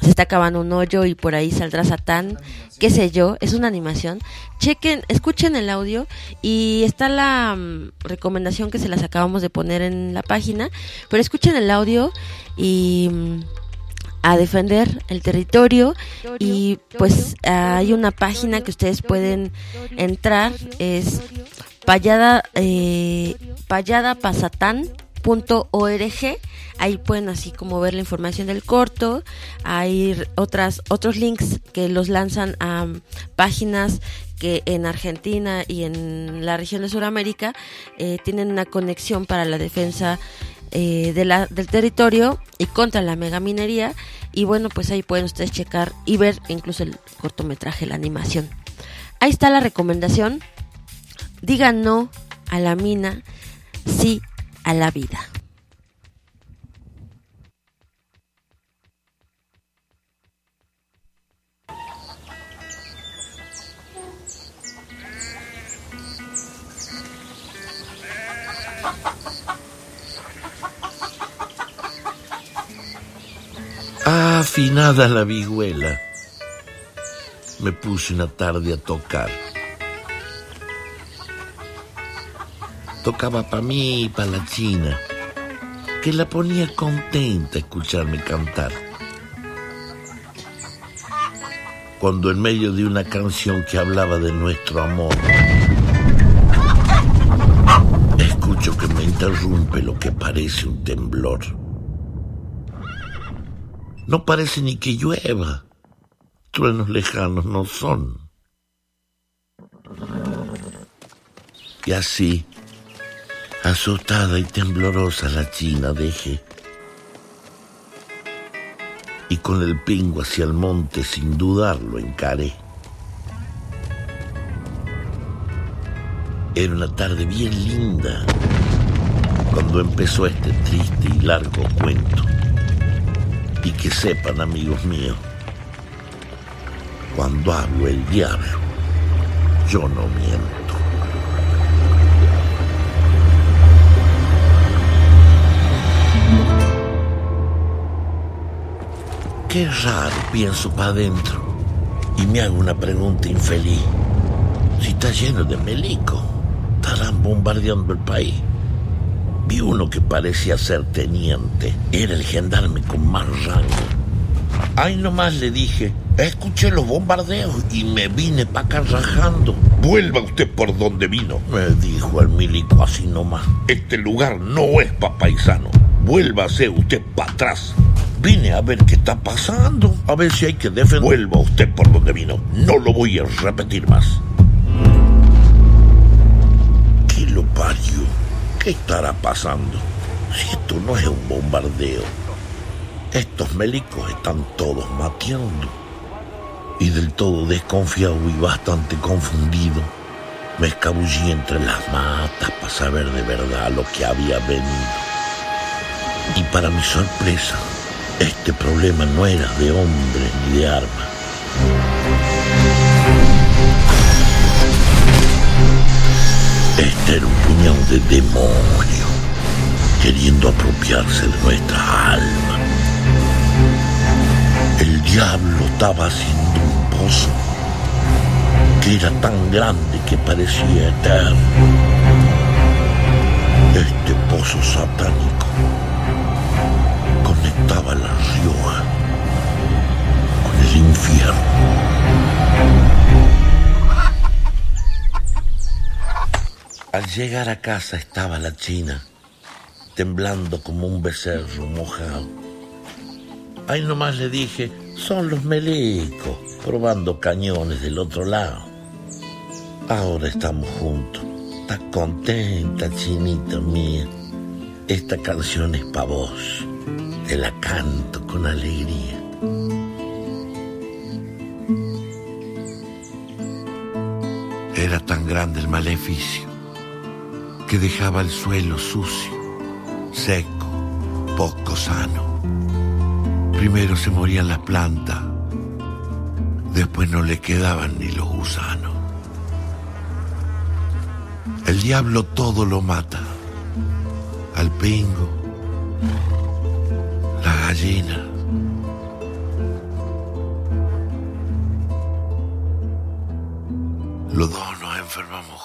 S6: se está acabando un hoyo y por ahí saldrá Satán, qué sé yo, es una animación. Chequen, escuchen el audio y está la mm, recomendación que se las acabamos de poner en la página, pero escuchen el audio y mm, a defender el territorio y pues hay una página que ustedes pueden entrar es payada eh, payadapasatán.org ahí pueden así como ver la información del corto. Hay otras otros links que los lanzan a páginas que en Argentina y en la región de Sudamérica eh, tienen una conexión para la defensa eh, de la, del territorio y contra la megaminería. Y bueno, pues ahí pueden ustedes checar y ver incluso el cortometraje, la animación. Ahí está la recomendación. Digan no a la mina, sí a la vida.
S12: Afinada la vihuela, me puse una tarde a tocar. Tocaba para mí y para la china, que la ponía contenta escucharme cantar. Cuando en medio de una canción que hablaba de nuestro amor, escucho que me interrumpe lo que parece un temblor. No parece ni que llueva. Truenos lejanos no son. Y así, azotada y temblorosa la china dejé. Y con el pingo hacia el monte sin dudarlo encaré. Era una tarde bien linda cuando empezó este triste y largo cuento. Y que sepan, amigos míos, cuando hablo el diablo, yo no miento. Qué raro, pienso para adentro. Y me hago una pregunta infeliz. Si está lleno de melico, estarán bombardeando el país. Vi uno que parecía ser teniente. Era el gendarme con más rango. Ahí nomás le dije, escuché los bombardeos y me vine para acá rajando. Vuelva usted por donde vino, me dijo el milico así nomás. Este lugar no es pa' paisano. Vuélvase usted para atrás. Vine a ver qué está pasando, a ver si hay que defender. Vuelva usted por donde vino. No lo voy a repetir más. ¿Qué lo parió? ¿Qué estará pasando? Esto no es un bombardeo. Estos médicos están todos mateando. Y del todo desconfiado y bastante confundido, me escabullí entre las matas para saber de verdad lo que había venido. Y para mi sorpresa, este problema no era de hombres ni de armas. Este era un puñado de demonio queriendo apropiarse de nuestra alma. El diablo estaba haciendo un pozo que era tan grande que parecía eterno. Este pozo satánico conectaba la Rioja con el infierno. Al llegar a casa estaba la china, temblando como un becerro mojado. Ahí nomás le dije, son los melecos, probando cañones del otro lado. Ahora estamos juntos. Estás contenta, chinita mía. Esta canción es pa' vos. Te la canto con alegría. Era tan grande el maleficio que dejaba el suelo sucio, seco, poco sano. Primero se morían las plantas, después no le quedaban ni los gusanos. El diablo todo lo mata, al pingo, la gallina.
S13: Los
S14: dos nos enfermamos.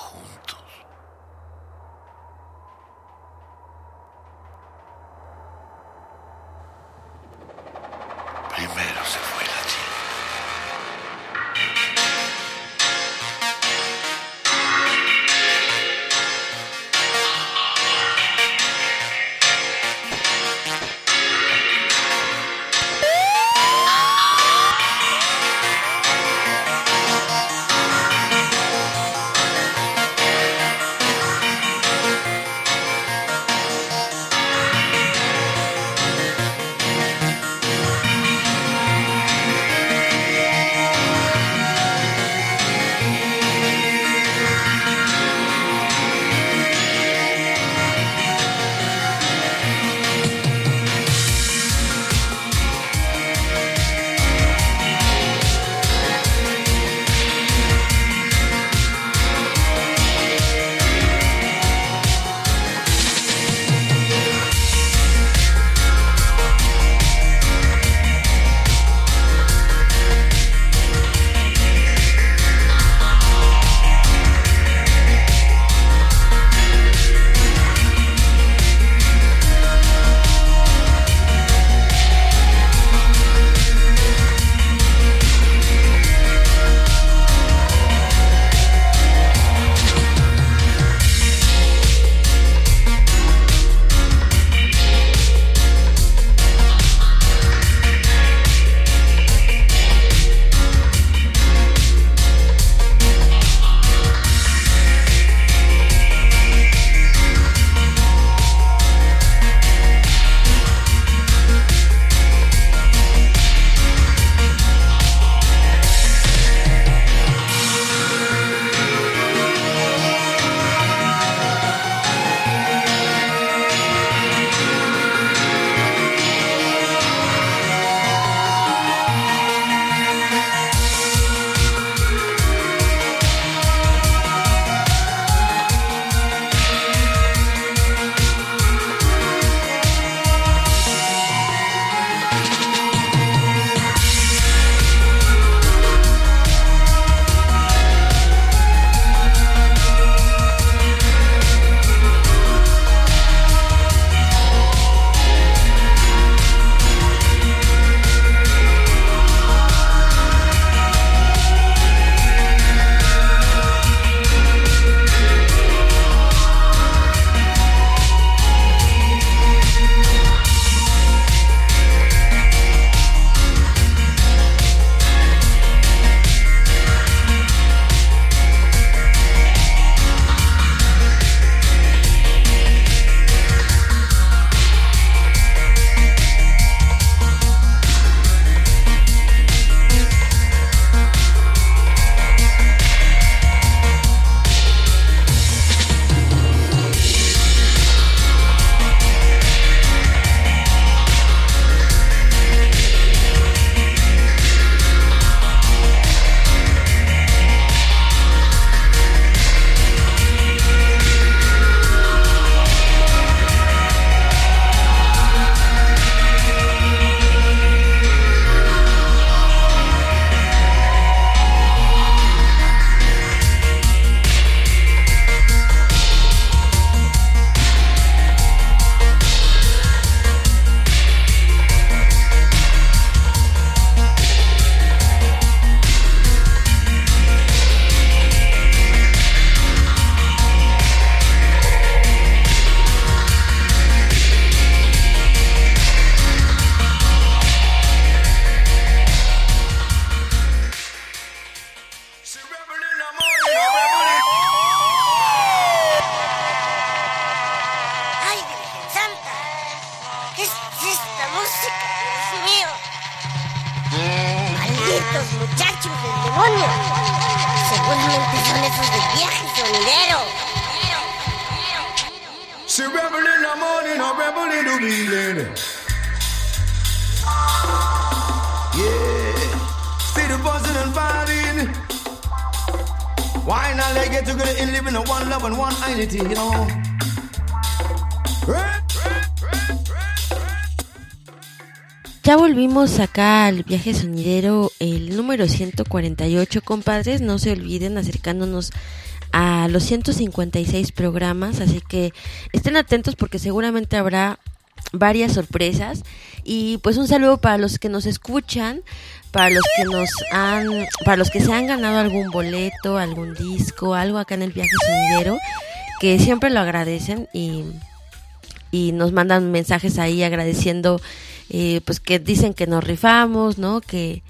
S14: Al viaje sonidero, el número 148, compadres. No se olviden acercándonos
S6: a los 156 programas, así que estén atentos porque seguramente habrá varias sorpresas y pues un saludo para los que nos escuchan, para los que nos han, para los que se han ganado algún boleto, algún disco, algo acá en el viaje sonidero, que siempre lo agradecen y, y nos mandan mensajes ahí agradeciendo, eh, pues que dicen que nos rifamos, ¿no? Que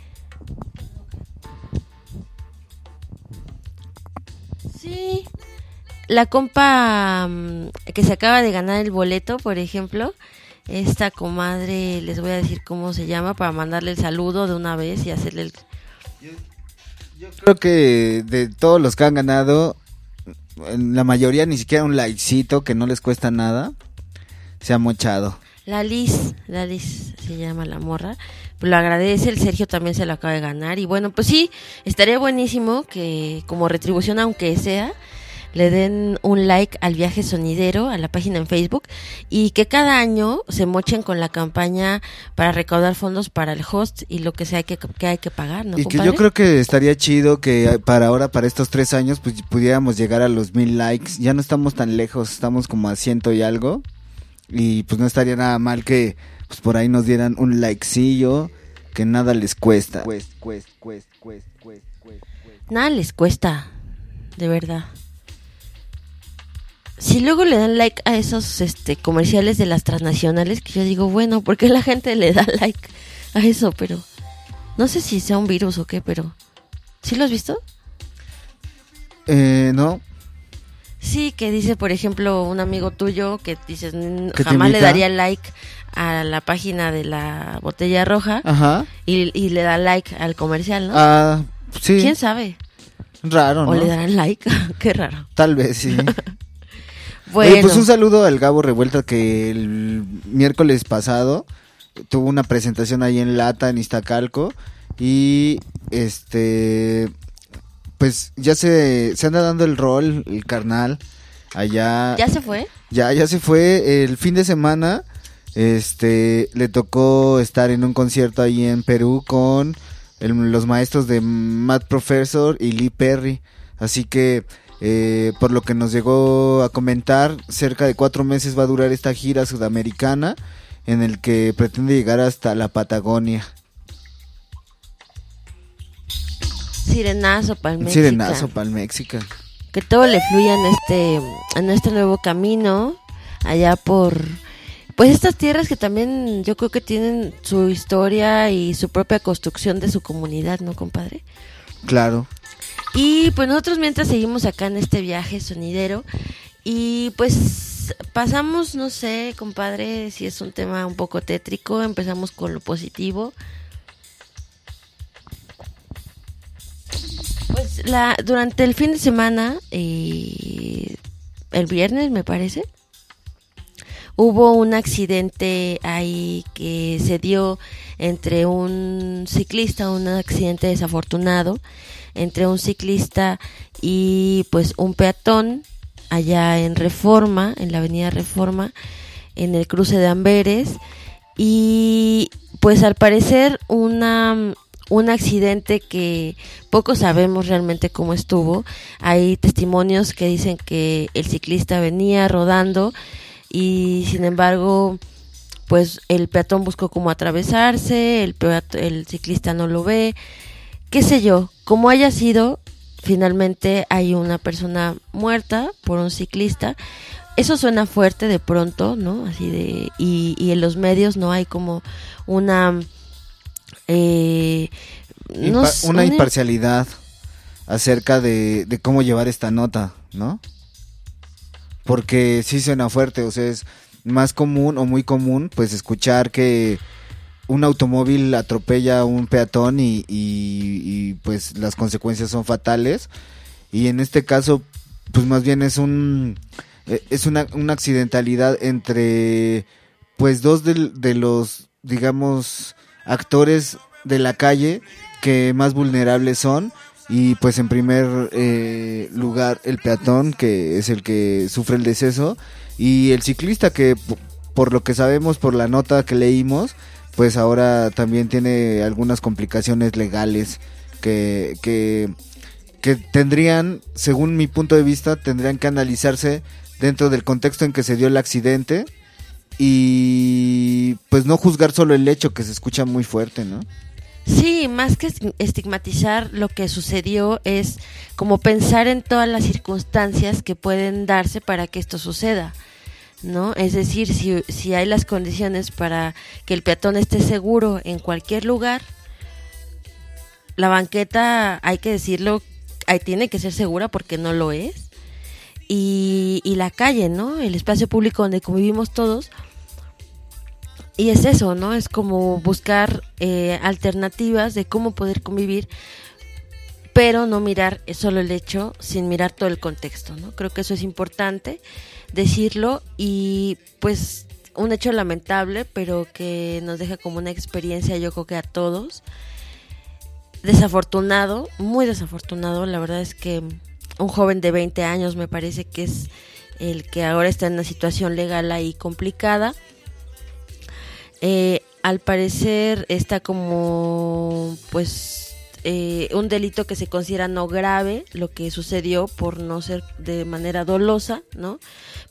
S6: sí, la compa mm, que se acaba de ganar el boleto, por ejemplo, esta comadre, les voy a decir cómo se llama para mandarle el saludo de una vez y hacerle el...
S3: Creo que de todos los que han ganado, la mayoría ni siquiera un likecito que no les cuesta nada, se ha mochado.
S6: La Liz, la Liz se llama la morra, lo agradece, el Sergio también se lo acaba de ganar y bueno, pues sí, estaría buenísimo que como retribución aunque sea, le den un like al viaje sonidero, a la página en Facebook, y que cada año se mochen con la campaña para recaudar fondos para el host y lo que sea que, que hay que pagar, ¿no?
S3: Y que yo creo que estaría chido que para ahora, para estos tres años, pues pudiéramos llegar a los mil likes. Ya no estamos tan lejos, estamos como a ciento y algo. Y pues no estaría nada mal que pues por ahí nos dieran un likecillo, que nada les cuesta.
S6: Nada les cuesta, de verdad. Si luego le dan like a esos este comerciales de las transnacionales, que yo digo, bueno, ¿por qué la gente le da like a eso? Pero no sé si sea un virus o qué, pero ¿sí lo has visto?
S3: Eh, no,
S6: Sí, que dice, por ejemplo, un amigo tuyo que dices, "Mm,
S3: ¿Que te
S6: jamás le daría like a la página de la botella roja
S3: Ajá.
S6: y, y le da like al comercial, ¿no?
S3: Ah, sí.
S6: ¿Quién sabe?
S3: Raro,
S6: O
S3: ¿no?
S6: le darán like, qué raro.
S3: Tal vez, sí.
S6: Bueno,
S3: Oye, pues un saludo al Gabo Revuelta que el miércoles pasado tuvo una presentación ahí en Lata, en Iztacalco. Y este. Pues ya se, se anda dando el rol, el carnal. Allá.
S6: ¿ya se fue?
S3: Ya, ya se fue. El fin de semana. Este. Le tocó estar en un concierto ahí en Perú con el- los maestros de Matt Professor y Lee Perry. Así que. eh, por lo que nos llegó a comentar, cerca de cuatro meses va a durar esta gira sudamericana en el que pretende llegar hasta la Patagonia.
S6: Sirenazo para el
S3: Un
S6: México.
S3: sirenazo para el México.
S6: Que todo le fluya en este, en este nuevo camino, allá por, pues estas tierras que también yo creo que tienen su historia y su propia construcción de su comunidad, ¿no, compadre?
S3: Claro.
S6: Y pues nosotros mientras seguimos acá en este viaje sonidero y pues pasamos, no sé, compadre, si es un tema un poco tétrico, empezamos con lo positivo. Pues la, durante el fin de semana, eh, el viernes me parece, hubo un accidente ahí que se dio entre un ciclista, un accidente desafortunado, entre un ciclista y pues un peatón allá en Reforma, en la avenida Reforma, en el cruce de Amberes. Y pues al parecer una un accidente que poco sabemos realmente cómo estuvo. Hay testimonios que dicen que el ciclista venía rodando y sin embargo pues el peatón buscó como atravesarse, el, peat- el ciclista no lo ve, qué sé yo, como haya sido, finalmente hay una persona muerta por un ciclista. Eso suena fuerte de pronto, ¿no? Así de y, y en los medios no hay como una eh, no
S3: Impa-
S6: sé,
S3: una imparcialidad acerca de, de cómo llevar esta nota, ¿no? Porque sí suena fuerte, o sea, es más común o muy común pues escuchar que un automóvil atropella a un peatón y, y- y, pues las consecuencias son fatales y en este caso pues más bien es un eh, es una, una accidentalidad entre pues dos de, los digamos actores de la calle que más vulnerables son. Y pues en primer eh, lugar el peatón que es el que sufre el deceso. Y el ciclista que por lo que sabemos por la nota que leímos pues ahora también tiene algunas complicaciones legales que, que que tendrían, según mi punto de vista, tendrían que analizarse dentro del contexto en que se dio el accidente y pues no juzgar solo el hecho que se escucha muy fuerte, ¿no?
S6: Sí, más que esti- estigmatizar lo que sucedió es como pensar en todas las circunstancias que pueden darse para que esto suceda, ¿no? Es decir, si, si hay las condiciones para que el peatón esté seguro en cualquier lugar, la banqueta, hay que decirlo, ahí tiene que ser segura porque no lo es. Y, y la calle, ¿no? El espacio público donde convivimos todos, y es eso, ¿no? Es como buscar eh, alternativas de cómo poder convivir, pero no mirar solo el hecho sin mirar todo el contexto, ¿no? Creo que eso es importante decirlo y pues un hecho lamentable, pero que nos deja como una experiencia, yo creo que a todos. Desafortunado, muy desafortunado, la verdad es que un joven de 20 años me parece que es el que ahora está en una situación legal ahí complicada. Eh, al parecer está como pues eh, un delito que se considera no grave lo que sucedió por no ser de manera dolosa, ¿no?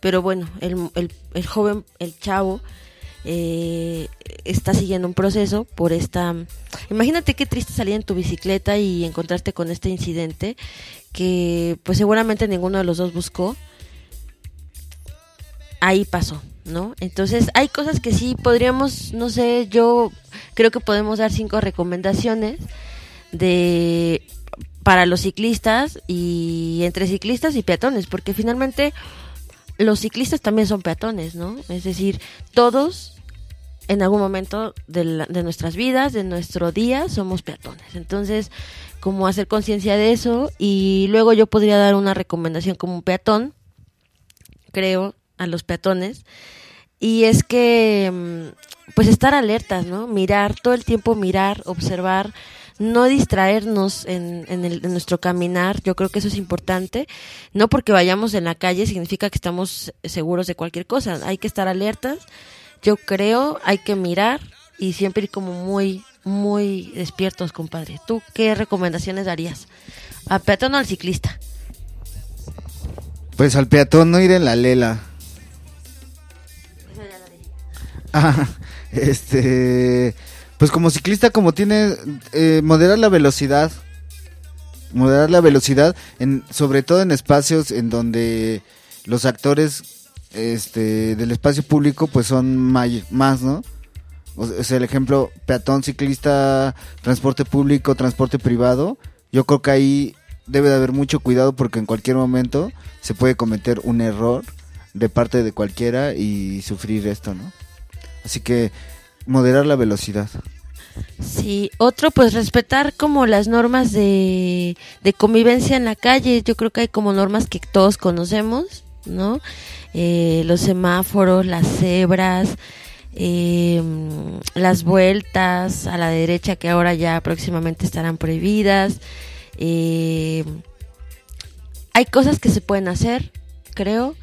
S6: Pero bueno, el, el, el joven, el chavo, eh, está siguiendo un proceso por esta... Imagínate qué triste salir en tu bicicleta y encontrarte con este incidente que pues seguramente ninguno de los dos buscó. Ahí pasó, ¿no? Entonces hay cosas que sí podríamos, no sé, yo creo que podemos dar cinco recomendaciones de para los ciclistas y entre ciclistas y peatones, porque finalmente los ciclistas también son peatones, ¿no? Es decir, todos en algún momento de, la- de nuestras vidas, de nuestro día, somos peatones. Entonces, como hacer conciencia de eso y luego yo podría dar una recomendación como un peatón, creo, a los peatones, y es que, mm, pues estar alertas, ¿no? Mirar, todo el tiempo mirar, observar, no distraernos en, en, el- en nuestro caminar, yo creo que eso es importante. No porque vayamos en la calle significa que estamos seguros de cualquier cosa, hay que estar alertas, yo creo, hay que mirar y siempre ir como muy, muy despiertos, compadre. ¿Tú qué recomendaciones darías? ¿A peatón o al ciclista?
S3: Pues al peatón no ir en la lela. Ah, este, pues como ciclista como tiene eh, moderar la velocidad, moderar la velocidad, en, sobre todo en espacios en donde los actores, este, del espacio público pues son más, ¿no? O sea, el ejemplo peatón, ciclista, transporte público, transporte privado. Yo creo que ahí debe de haber mucho cuidado porque en cualquier momento se puede cometer un error de parte de cualquiera y sufrir esto, ¿no? Así que moderar la velocidad.
S6: Sí, otro pues respetar como las normas de, convivencia en la calle. Yo creo que hay como normas que todos conocemos, ¿no? Eh, los semáforos, las cebras, eh, las vueltas a la derecha que ahora ya próximamente estarán prohibidas. Eh, hay cosas que se pueden hacer, creo,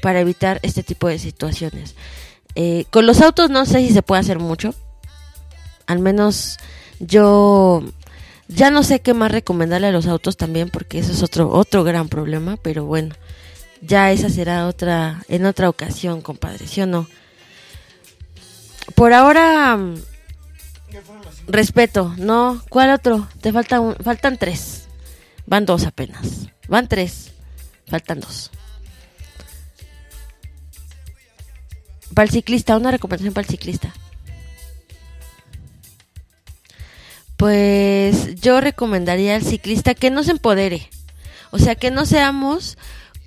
S6: para evitar este tipo de situaciones. Eh, con los autos no sé si se puede hacer mucho. Al menos yo ya no sé qué más recomendarle a los autos también porque eso es otro otro gran problema, pero bueno, ya esa será otra en otra ocasión, compadre, ¿sí o no? Por ahora mm, respeto, no, ¿cuál otro? Te falta un, faltan tres. Van dos apenas. Van tres. Faltan dos. Para el ciclista, una recomendación para el ciclista. Pues yo recomendaría al ciclista que no se empodere. O sea, que no seamos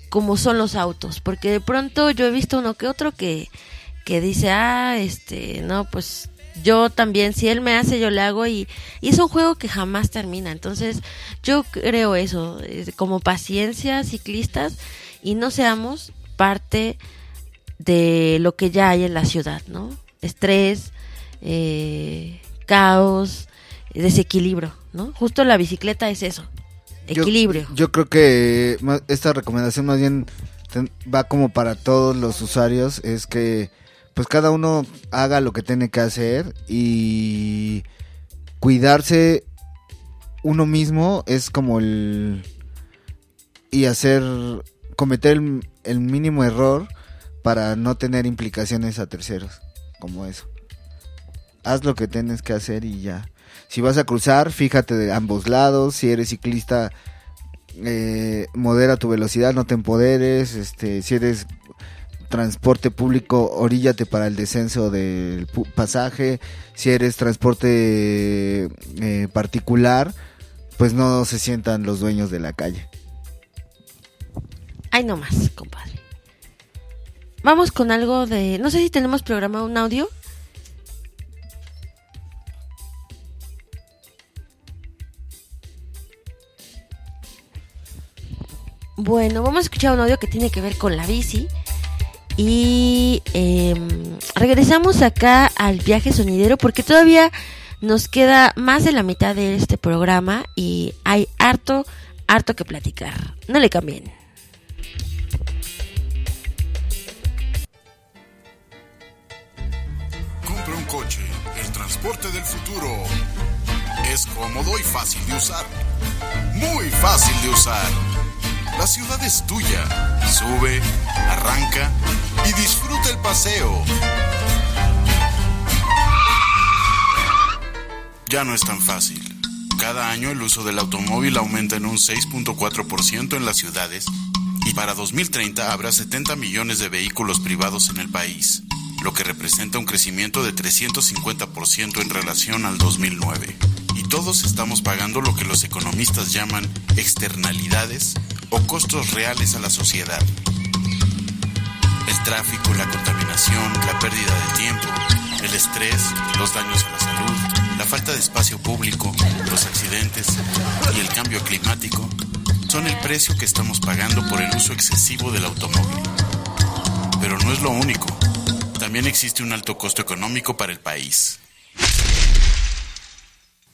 S6: como son los autos. Porque de pronto yo he visto uno que otro que, que dice, ah, este, no, pues yo también, si él me hace, yo le hago. Y, es un juego que jamás termina. Entonces, yo creo eso, eh, como paciencia, ciclistas, y no seamos parte de lo que ya hay en la ciudad, ¿no? Estrés, eh, caos, desequilibrio, ¿no? Justo la bicicleta es eso, equilibrio.
S3: Yo, creo que esta recomendación más bien va como para todos los usuarios, es que pues cada uno haga lo que tiene que hacer y cuidarse uno mismo es como el y hacer, cometer el, el mínimo error para no tener implicaciones a terceros, como eso. Haz lo que tienes que hacer y ya. Si vas a cruzar, fíjate de ambos lados. Si eres ciclista, eh, modera tu velocidad, no te empoderes. Este, si eres transporte público, oríllate para el descenso del pasaje. Si eres transporte eh, particular, pues no se sientan los dueños de la calle.
S6: Ay, no más, compadre. Vamos con algo de... No sé si tenemos programado un audio. Bueno, vamos a escuchar un audio que tiene que ver con la bici. Y em, regresamos acá al viaje sonidero porque todavía nos queda más de la mitad de este programa y hay harto, harto que platicar. No le cambien.
S15: Transporte del futuro. Es cómodo y fácil de usar. Muy fácil de usar. La ciudad es tuya. Sube, arranca y disfruta el paseo. Ya no es tan fácil. Cada año el uso del automóvil aumenta en un 6.4% en las ciudades y para 2030 habrá 70 millones de vehículos privados en el país, lo que representa un crecimiento de 350% en relación al 2009. Y todos estamos pagando lo que los economistas llaman externalidades o costos reales a la sociedad. El tráfico, la contaminación, la pérdida de tiempo, el estrés, los daños a la salud, la falta de espacio público, los accidentes y el cambio climático son el precio que estamos pagando por el uso excesivo del automóvil. Pero no es lo único. También existe un alto costo económico para el país.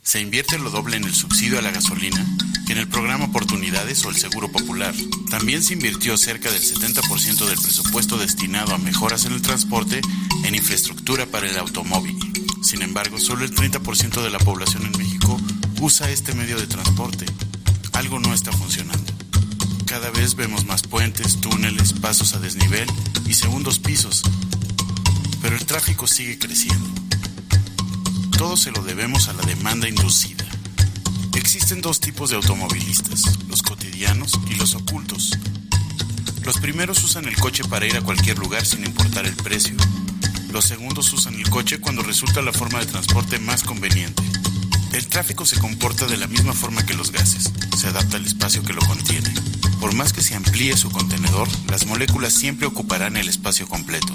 S15: Se invierte lo doble en el subsidio a la gasolina que en el programa Oportunidades o el Seguro Popular. También se invirtió cerca del 70% del presupuesto destinado a mejoras en el transporte en infraestructura para el automóvil. Sin embargo, solo el 30% de la población en México usa este medio de transporte. Algo no está funcionando. Cada vez vemos más puentes, túneles, pasos a desnivel y segundos pisos. Pero el tráfico sigue creciendo. Todo se lo debemos a la demanda inducida. Existen dos tipos de automovilistas, los cotidianos y los ocultos. Los primeros usan el coche para ir a cualquier lugar sin importar el precio. Los segundos usan el coche cuando resulta la forma de transporte más conveniente. El tráfico se comporta de la misma forma que los gases, se adapta al espacio que lo contiene. Por más que se amplíe su contenedor, las moléculas siempre ocuparán el espacio completo.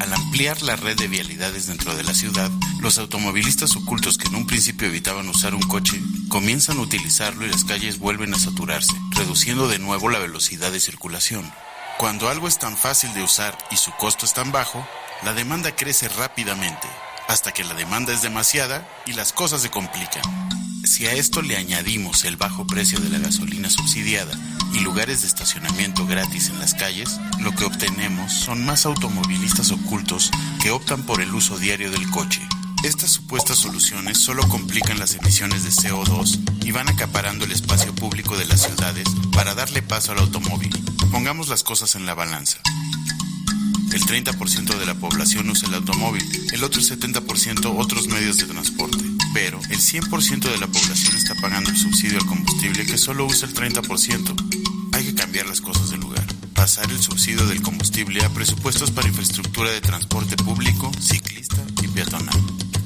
S15: Al ampliar la red de vialidades dentro de la ciudad, los automovilistas ocultos que en un principio evitaban usar un coche comienzan a utilizarlo y las calles vuelven a saturarse, reduciendo de nuevo la velocidad de circulación. Cuando algo es tan fácil de usar y su costo es tan bajo, la demanda crece rápidamente, hasta que la demanda es demasiada y las cosas se complican. Si a esto le añadimos el bajo precio de la gasolina subsidiada y lugares de estacionamiento gratis en las calles, lo que obtenemos son más automovilistas ocultos que optan por el uso diario del coche. Estas supuestas soluciones solo complican las emisiones de CO2 y van acaparando el espacio público de las ciudades para darle paso al automóvil. Pongamos las cosas en la balanza. El 30% de la población usa el automóvil, el otro 70% otros medios de transporte. Pero el 100% de la población está pagando el subsidio al combustible que solo usa el 30%. Hay que cambiar las cosas de lugar. Pasar el subsidio del combustible a presupuestos para infraestructura de transporte público, ciclista y peatonal.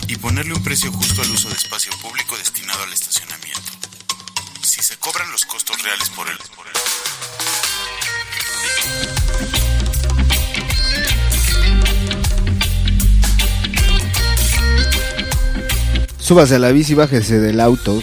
S15: Y ponerle un precio justo al uso de espacio público destinado al estacionamiento. Si se cobran los costos reales por el... Por el
S3: Súbase a la bici, bájese del auto.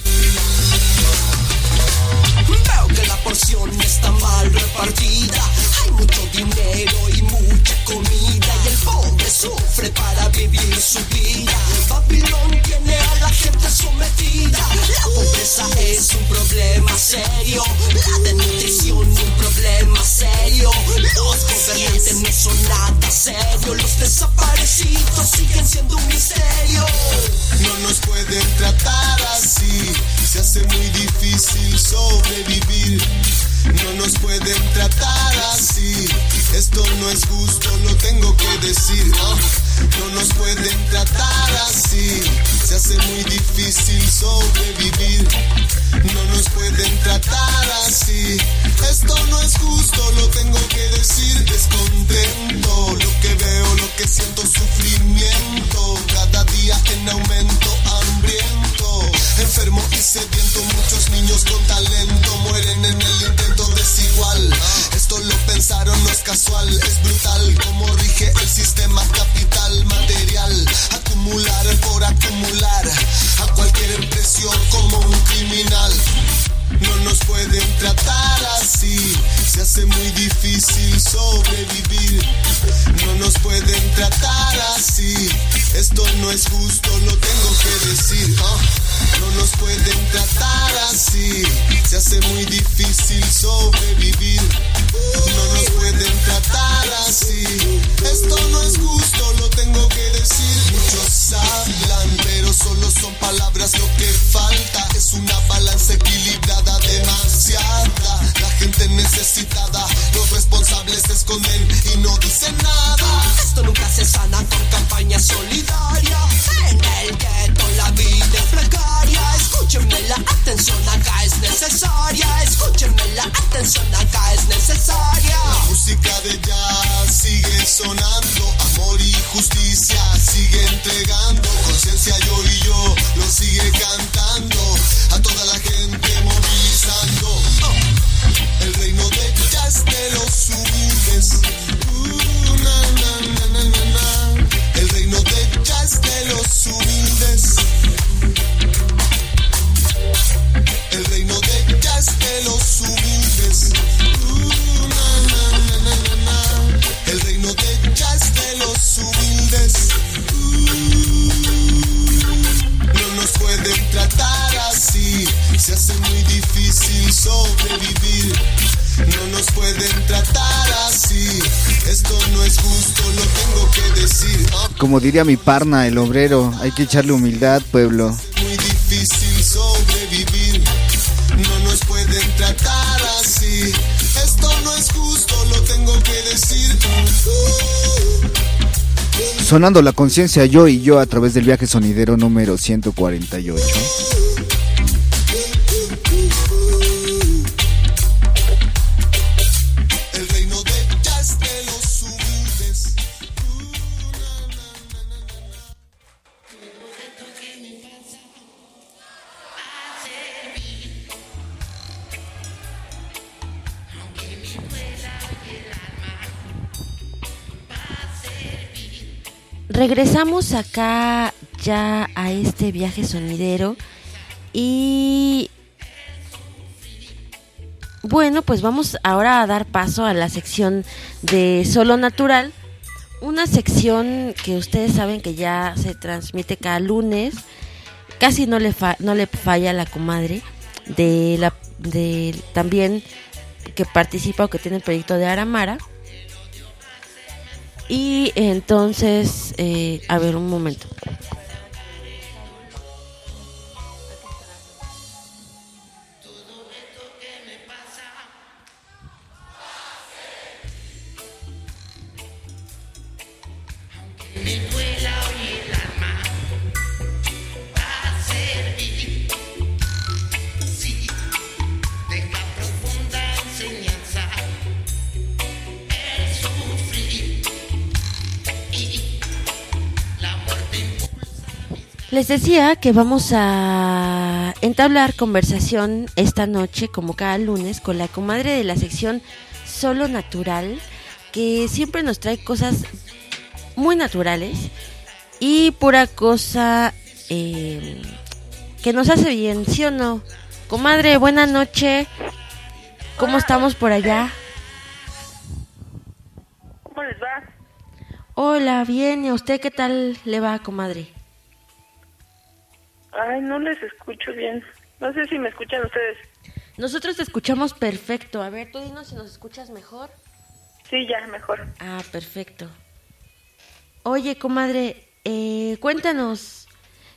S3: Diría mi parna, el obrero, hay que echarle humildad, pueblo.
S16: muy difícil sobrevivir. No nos pueden tratar así. Esto no es justo, lo tengo que decir.
S3: Sonando la conciencia yo y yo a través del viaje sonidero número 148.
S6: Regresamos acá ya a este viaje sonidero y bueno, pues vamos ahora a dar paso a la sección de Solo Natural, una sección que ustedes saben que ya se transmite cada lunes, casi no le fa- no le falla la comadre de la de también que participa o que tiene el proyecto de Aramara. Y entonces, eh, a ver un momento. Les decía que vamos a entablar conversación esta noche, como cada lunes, con la comadre de la sección Solo Natural, que siempre nos trae cosas muy naturales y pura cosa eh, que nos hace bien, ¿sí o no? Comadre, buena noche. ¿Cómo estamos por allá?
S17: ¿Cómo les va?
S6: Hola, bien. ¿Y a usted qué tal le va, comadre?
S17: Ay, no les escucho bien. No sé si me escuchan ustedes.
S6: Nosotros te escuchamos perfecto. A ver, tú dinos si nos escuchas mejor.
S17: Sí, ya, mejor.
S6: Ah, perfecto. Oye, comadre, eh, cuéntanos,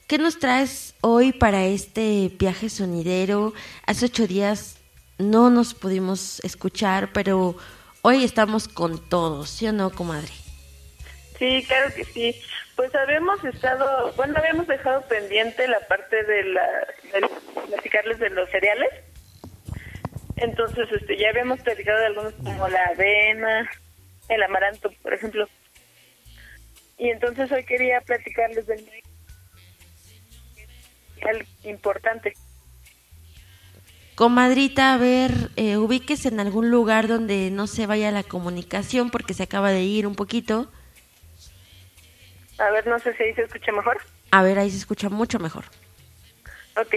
S6: ¿qué nos traes hoy para este viaje sonidero? Hace ocho días no nos pudimos escuchar, pero hoy estamos con todos, ¿sí o no, comadre?
S17: Sí, claro que sí. Pues habíamos estado, bueno, habíamos dejado pendiente la parte de la, platicarles de los cereales. Entonces, este, ya habíamos platicado de algunos como la avena, el amaranto, por ejemplo. Y entonces hoy quería platicarles del. Algo importante.
S6: Comadrita, a ver, eh, ubíquese en algún lugar donde no se vaya la comunicación porque se acaba de ir un poquito.
S17: A ver, no sé si ahí se escucha mejor.
S6: A ver, ahí se escucha mucho mejor.
S17: Ok.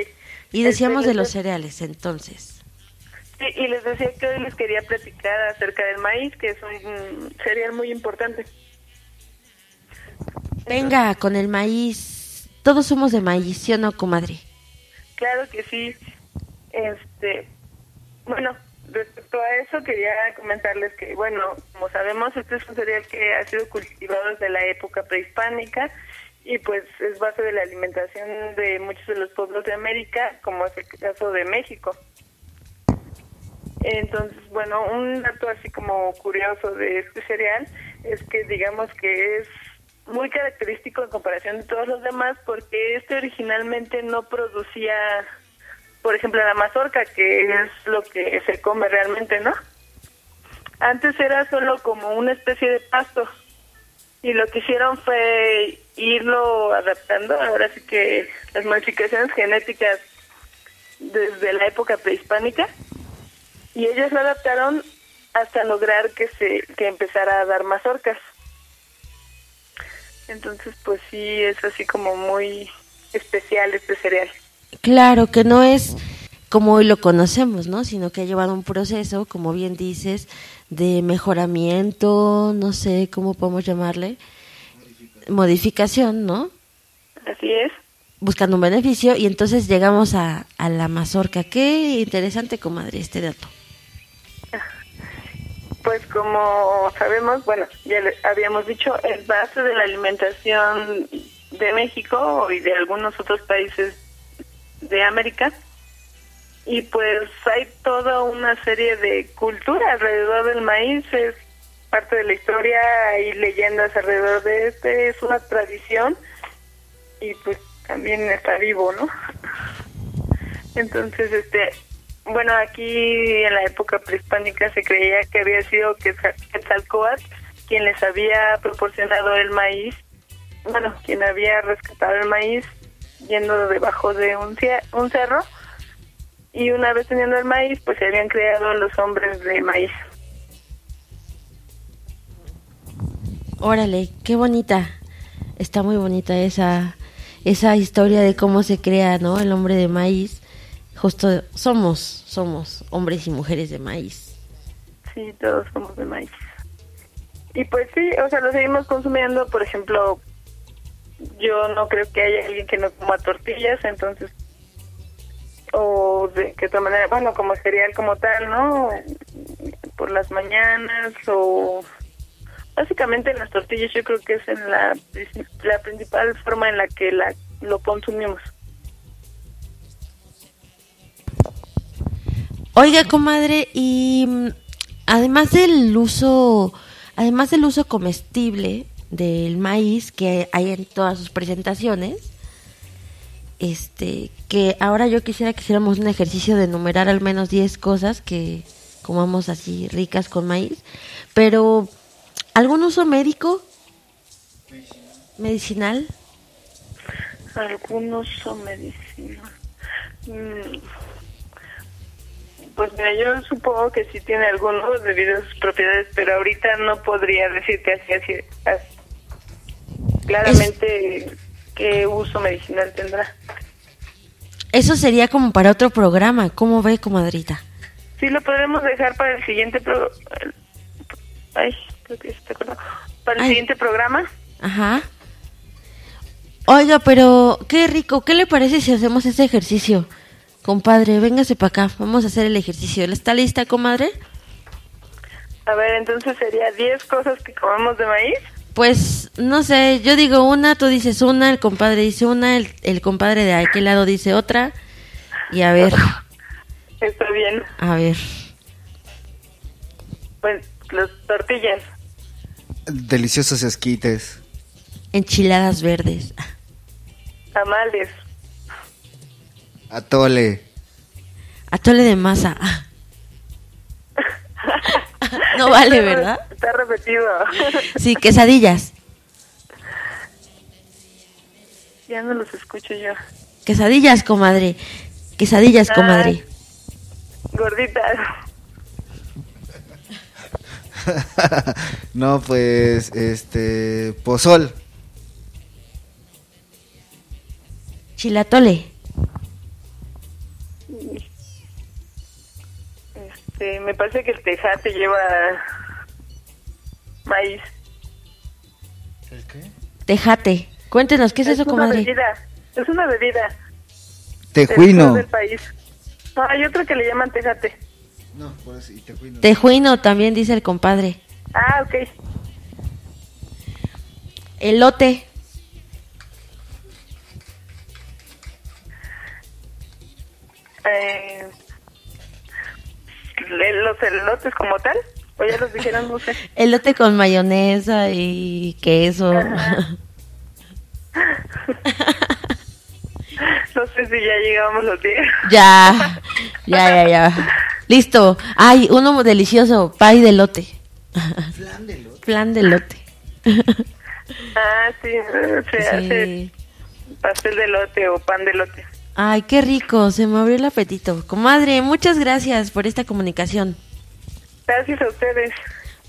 S6: Y decíamos
S17: Este,
S6: de los
S17: les-
S6: cereales, entonces.
S17: Sí, y les decía que hoy les quería platicar acerca del maíz, que es un cereal muy importante.
S6: Venga, con el maíz. Todos somos de maíz, ¿sí o no, comadre?
S17: Claro que sí. Este, bueno, respecto a eso quería comentarles que, bueno, como sabemos, este es un cereal que ha sido cultivado desde la época prehispánica y pues es base de la alimentación de muchos de los pueblos de América, como es el caso de México. Entonces, bueno, un dato así como curioso de este cereal es que digamos que es muy característico en comparación de todos los demás porque este originalmente no producía, por ejemplo, la mazorca, que es lo que se come realmente, ¿no? Antes era solo como una especie de pasto y lo que hicieron fue irlo adaptando, ahora sí que las modificaciones genéticas desde la época prehispánica y ellos lo adaptaron hasta lograr que se que empezara a dar mazorcas. Entonces, pues sí, es así como muy especial este cereal.
S6: Claro, que no es como hoy lo conocemos, ¿no? Sino que ha llevado un proceso, como bien dices, de mejoramiento, no sé cómo podemos llamarle, modificación, ¿no?
S17: Así es.
S6: Buscando un beneficio y entonces llegamos a, a la mazorca. Qué interesante, comadre, este dato.
S17: Pues como sabemos, bueno, ya le habíamos dicho, es base de la alimentación de México y de algunos otros países de América. Y pues hay toda una serie de cultura alrededor del maíz, es parte de la historia, hay leyendas alrededor de este, es una tradición y pues también está vivo, ¿no? Entonces, este, bueno, aquí en la época prehispánica se creía que había sido Quetzal- Quetzalcóatl quien les había proporcionado el maíz, bueno, quien había rescatado el maíz yendo debajo de un, un cerro y una vez teniendo el maíz, pues se habían creado los hombres de maíz.
S6: Órale, qué bonita. Está muy bonita esa esa historia de cómo se crea, ¿no? El hombre de maíz. Justo somos somos hombres y mujeres de maíz.
S17: Sí, todos somos de maíz. Y pues sí, o sea, lo seguimos consumiendo, por ejemplo, yo no creo que haya alguien que no coma tortillas, entonces, o de que otra manera, bueno, como cereal como tal, ¿no? Por las mañanas o básicamente las tortillas yo creo que es en la, la principal forma en la que la lo consumimos.
S6: Oiga, comadre, y mm, además del uso, además del uso comestible del maíz que hay en todas sus presentaciones, este, que ahora yo quisiera que hiciéramos un ejercicio de enumerar al menos 10 cosas que comamos así ricas con maíz, pero ¿algún uso médico? ¿Medicinal?
S17: ¿Algún uso medicinal? Mm, Pues mira, yo supongo que sí tiene algunos debido a sus propiedades, pero ahorita no podría decirte así, así, así claramente qué uso medicinal tendrá.
S6: Eso sería como para otro programa, ¿cómo ve, comadrita?
S17: Sí, lo podremos dejar para el siguiente pro... Ay, creo que se te acordó. Para el
S6: Ay.
S17: siguiente programa.
S6: Ajá. Oiga, pero qué rico, ¿qué le parece si hacemos ese ejercicio? Compadre, véngase para acá, vamos a hacer el ejercicio. ¿Está lista, comadre?
S17: A ver, entonces sería 10 cosas que comemos de maíz.
S6: Pues no sé, yo digo una, tú dices una, el compadre dice una, el, el compadre de aquel lado dice otra. Y a ver,
S17: Está bien.
S6: a ver.
S17: Pues las tortillas.
S3: Deliciosos esquites.
S6: Enchiladas verdes.
S17: Tamales.
S3: Atole.
S6: Atole de masa. No vale, ¿verdad?
S17: Está repetido.
S6: Sí, quesadillas.
S17: Ya no los escucho yo.
S6: Quesadillas, comadre. Quesadillas,
S17: Ah.
S6: comadre.
S17: Gorditas.
S3: no, pues, este, pozol.
S6: Chilatole.
S17: Este, me parece que el tejate lleva maíz.
S6: Tejate. Cuéntenos, ¿qué es, eso,
S17: una
S6: comadre?
S17: bebida. Es una bebida.
S3: Tejuino.
S17: Del, del país. No, hay otro que le llaman tejate.
S3: No, por eso, y tejuino.
S6: Tejuino también dice el compadre.
S17: Ah, ok.
S6: Elote.
S17: Eh, los elotes como tal. O ya los dijeron, no sé.
S6: Elote con mayonesa y queso.
S17: No sé si ya llegamos los días.
S6: ya, ya, ya, ya. Listo. Ay, uno delicioso. Pay de elote. Flan de elote.
S17: Ah, sí, se
S6: Sí.
S17: hace pastel de elote o pan de elote.
S6: Ay, qué rico. Se me abrió el apetito. Comadre, muchas gracias por esta comunicación.
S17: Gracias a ustedes.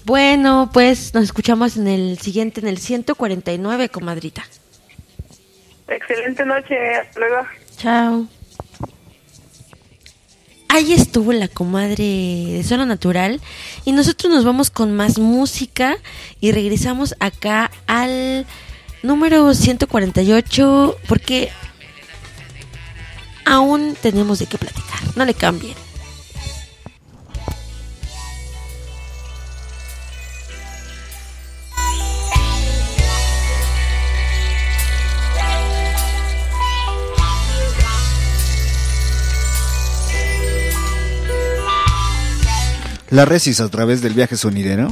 S6: Bueno, pues nos escuchamos en el siguiente, en el 149, comadrita.
S17: Excelente noche. Hasta luego.
S6: Chao. Ahí estuvo la comadre de Zona Natural y nosotros nos vamos con más música y regresamos acá al número 148 porque aún tenemos de qué platicar. No le cambien.
S3: La resis a través del viaje sonidero.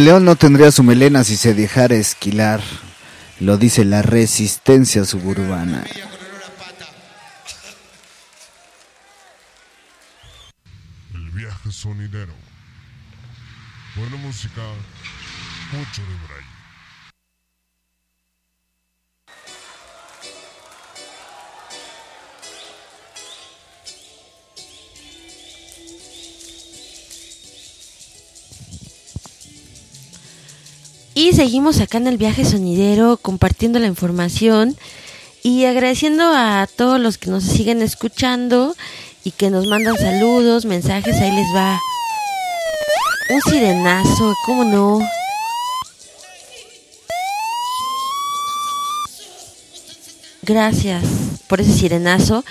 S18: El león no tendría su melena si se dejara esquilar. Lo
S3: dice la resistencia suburbana.
S19: El viaje sonidero. Buena música, mucho de
S6: seguimos acá en el viaje sonidero compartiendo la información y agradeciendo a todos los que nos siguen escuchando y que nos mandan saludos, mensajes, ahí les va un sirenazo, ¿cómo no? Gracias por ese sirenazo.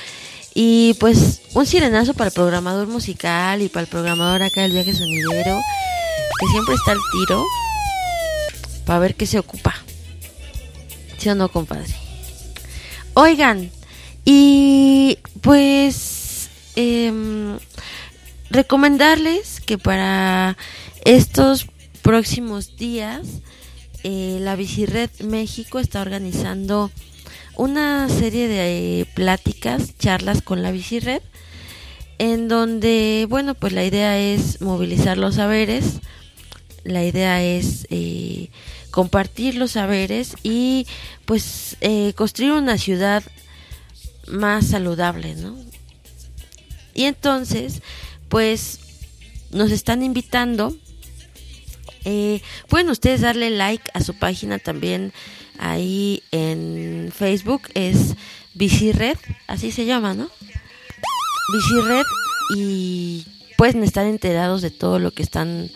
S6: Y pues un sirenazo para el programador musical y para el programador acá del viaje sonidero, que siempre está al tiro para ver qué se ocupa. ¿Sí o no, compadre? Oigan, y pues em, recomendarles que para estos próximos días eh, la Bicired México está organizando una serie de eh, pláticas, charlas con la Bicired, en donde, bueno, pues la idea es movilizar los saberes, la idea es eh, compartir los saberes y pues eh, construir una ciudad más saludable, ¿no? Y entonces, pues nos están invitando. Eh, pueden ustedes darle like a su página también ahí en Facebook, es Bicired, así se llama, ¿no? Bicired y pueden estar enterados de todo lo que están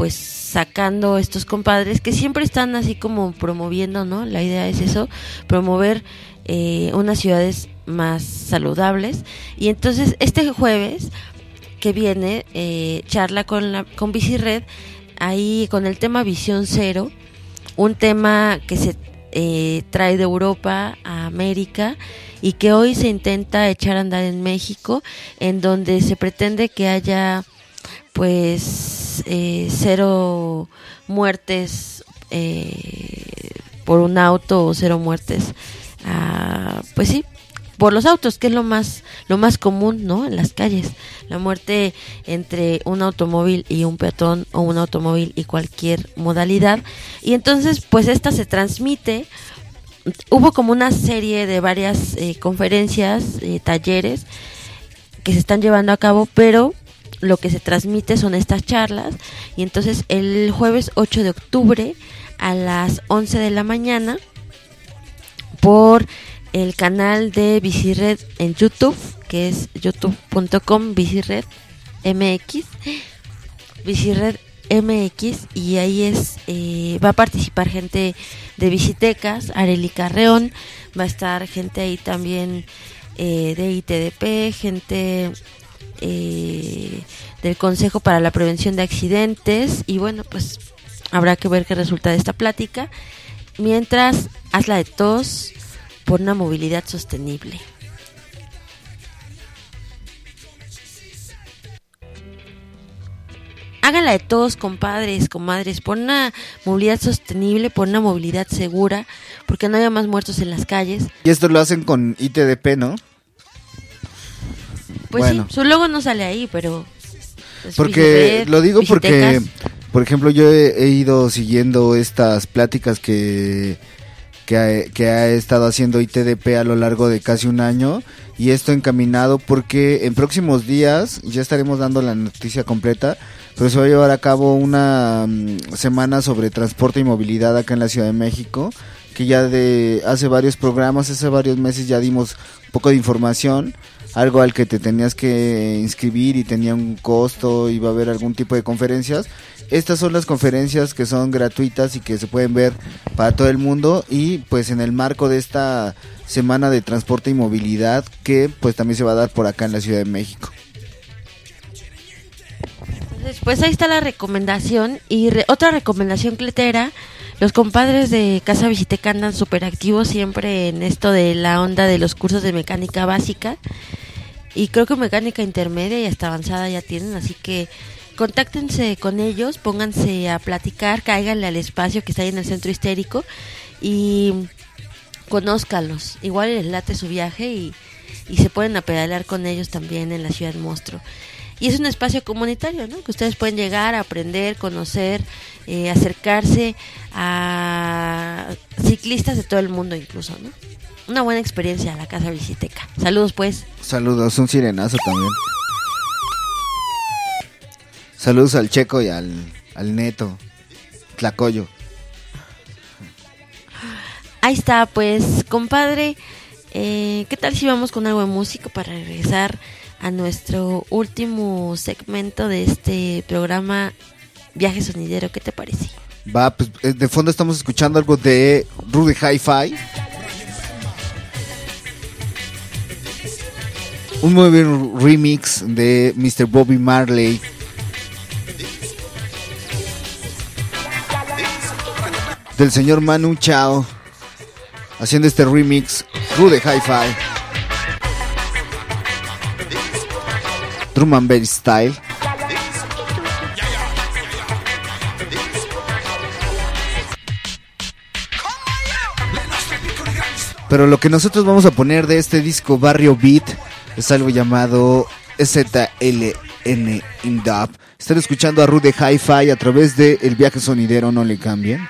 S6: pues sacando estos compadres que siempre están así como promoviendo, ¿no? La idea es eso, promover eh, unas ciudades más saludables. Y entonces este jueves que viene, eh, charla con, la, con Bicired, ahí con el tema Visión Cero, un tema que se eh, trae de Europa a América y que hoy se intenta echar a andar en México, en donde se pretende que haya pues eh, cero muertes eh, por un auto o cero muertes ah, pues sí por los autos que es lo más lo más común no en las calles. La muerte entre un automóvil y un peatón o un automóvil y cualquier modalidad. Y entonces pues esta se transmite. Hubo como una serie de varias eh, conferencias, eh, talleres que se están llevando a cabo, pero lo que se transmite son estas charlas. Y entonces el jueves 8 de octubre a las 11 de la mañana por el canal de Bicired en YouTube, que es youtube.com Bicired MX, y ahí es eh, va a participar gente de Visitecas, Areli Carreón, va a estar gente ahí también eh, de ITDP, gente eh, del Consejo para la Prevención de Accidentes y bueno, pues habrá que ver qué resulta de esta plática. Mientras, hazla de tos por una movilidad sostenible. Háganla de todos, compadres, comadres, por una movilidad sostenible, por una movilidad segura, porque no haya más muertos en las calles.
S3: Y esto lo hacen con ITDP, ¿no?
S6: Pues
S3: Bueno.
S6: sí, su logo no sale ahí, pero...
S3: Porque lo digo porque, por ejemplo, yo he, he ido siguiendo estas pláticas que, que, ha, que ha estado haciendo ITDP a lo largo de casi un año y esto encaminado porque en próximos días ya estaremos dando la noticia completa, pero se va a llevar a cabo una mm, semana sobre transporte y movilidad acá en la Ciudad de México que ya de hace varios programas, hace varios meses ya dimos un poco de información, algo al que te tenías que inscribir y tenía un costo, iba a haber algún tipo de conferencias. Estas son las conferencias que son gratuitas y que se pueden ver para todo el mundo y pues en el marco de esta semana de transporte y movilidad que pues también se va a dar por acá en la Ciudad de México.
S6: Pues ahí está la recomendación. Y otra recomendación cletera. Los compadres de Casa Visiteca andan súper activos siempre en esto de la onda de los cursos de mecánica básica. Y creo que mecánica intermedia y hasta avanzada ya tienen. Así que contáctense con ellos, pónganse a platicar, cáiganle al espacio que está ahí en el centro histérico. Y conózcalos. Igual les late su viaje y, y se pueden a pedalear con ellos también en la ciudad monstruo. Y es un espacio comunitario, ¿no? Que ustedes pueden llegar a aprender, conocer, eh, acercarse a ciclistas de todo el mundo incluso, ¿no? Una buena experiencia la Casa Visiteca. Saludos pues.
S3: Saludos, un sirenazo también. Saludos al Checo y al, al Neto, Tlacoyo.
S6: Ahí está, pues, compadre. eh, ¿Qué tal si vamos con algo de música para regresar a nuestro último segmento de este programa Viaje Sonidero? ¿Qué te parece?
S3: Va, pues eh, de fondo estamos escuchando algo de Rudy Hi-Fi. Un muy buen remix de Mr. Bobby Marley. Del señor Manu Chao. Haciendo este remix, Rudy Hi-Fi. Drum and Style. Pero lo que nosotros vamos a poner de este disco Barrio Beat es algo llamado ZLN Indap. Están escuchando a Rude Hi-Fi a través de El Viaje Sonidero, no le cambien.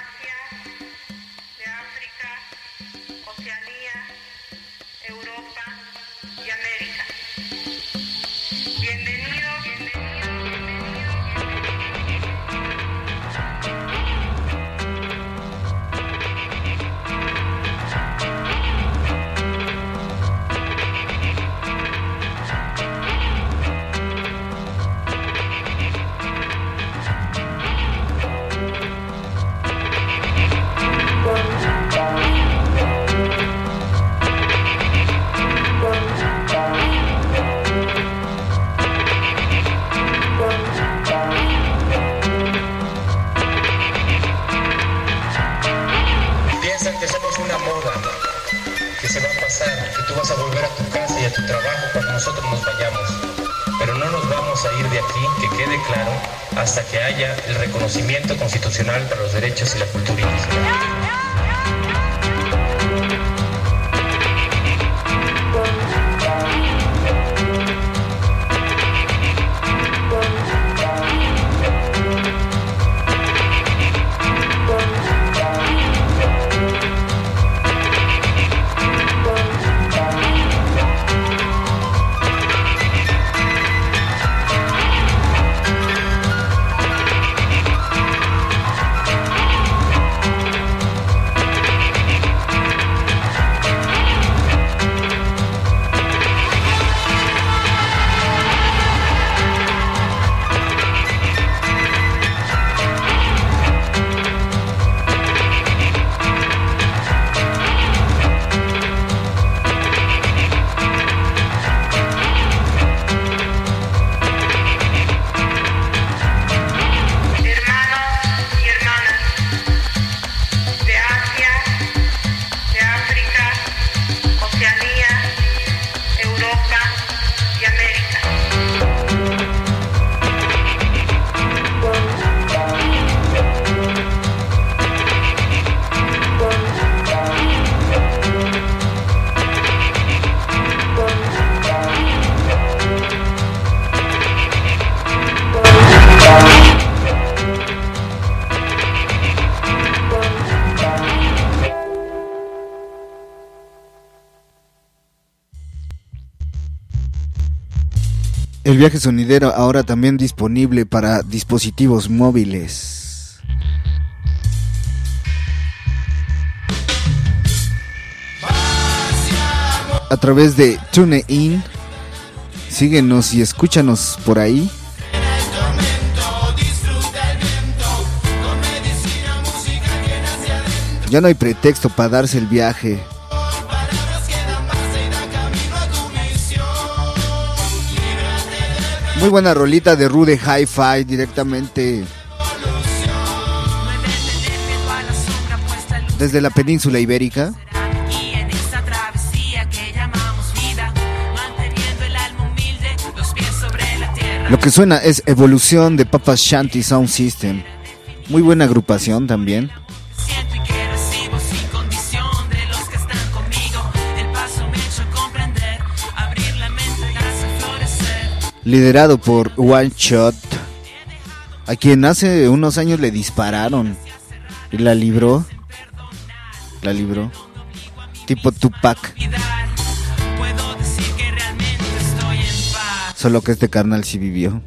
S3: Viaje sonidero ahora también disponible para dispositivos móviles. A través de TuneIn. Síguenos y escúchanos por ahí. Ya no hay pretexto para darse el viaje. Muy buena rolita de Rude Hi-Fi directamente desde la península ibérica. Lo que suena es Evolución de Papa Shanty Sound System. Muy buena agrupación también. Liderado por One Shot. A quien hace unos años le dispararon. Y la libró. La libró. Tipo Tupac. Solo que este carnal sí vivió.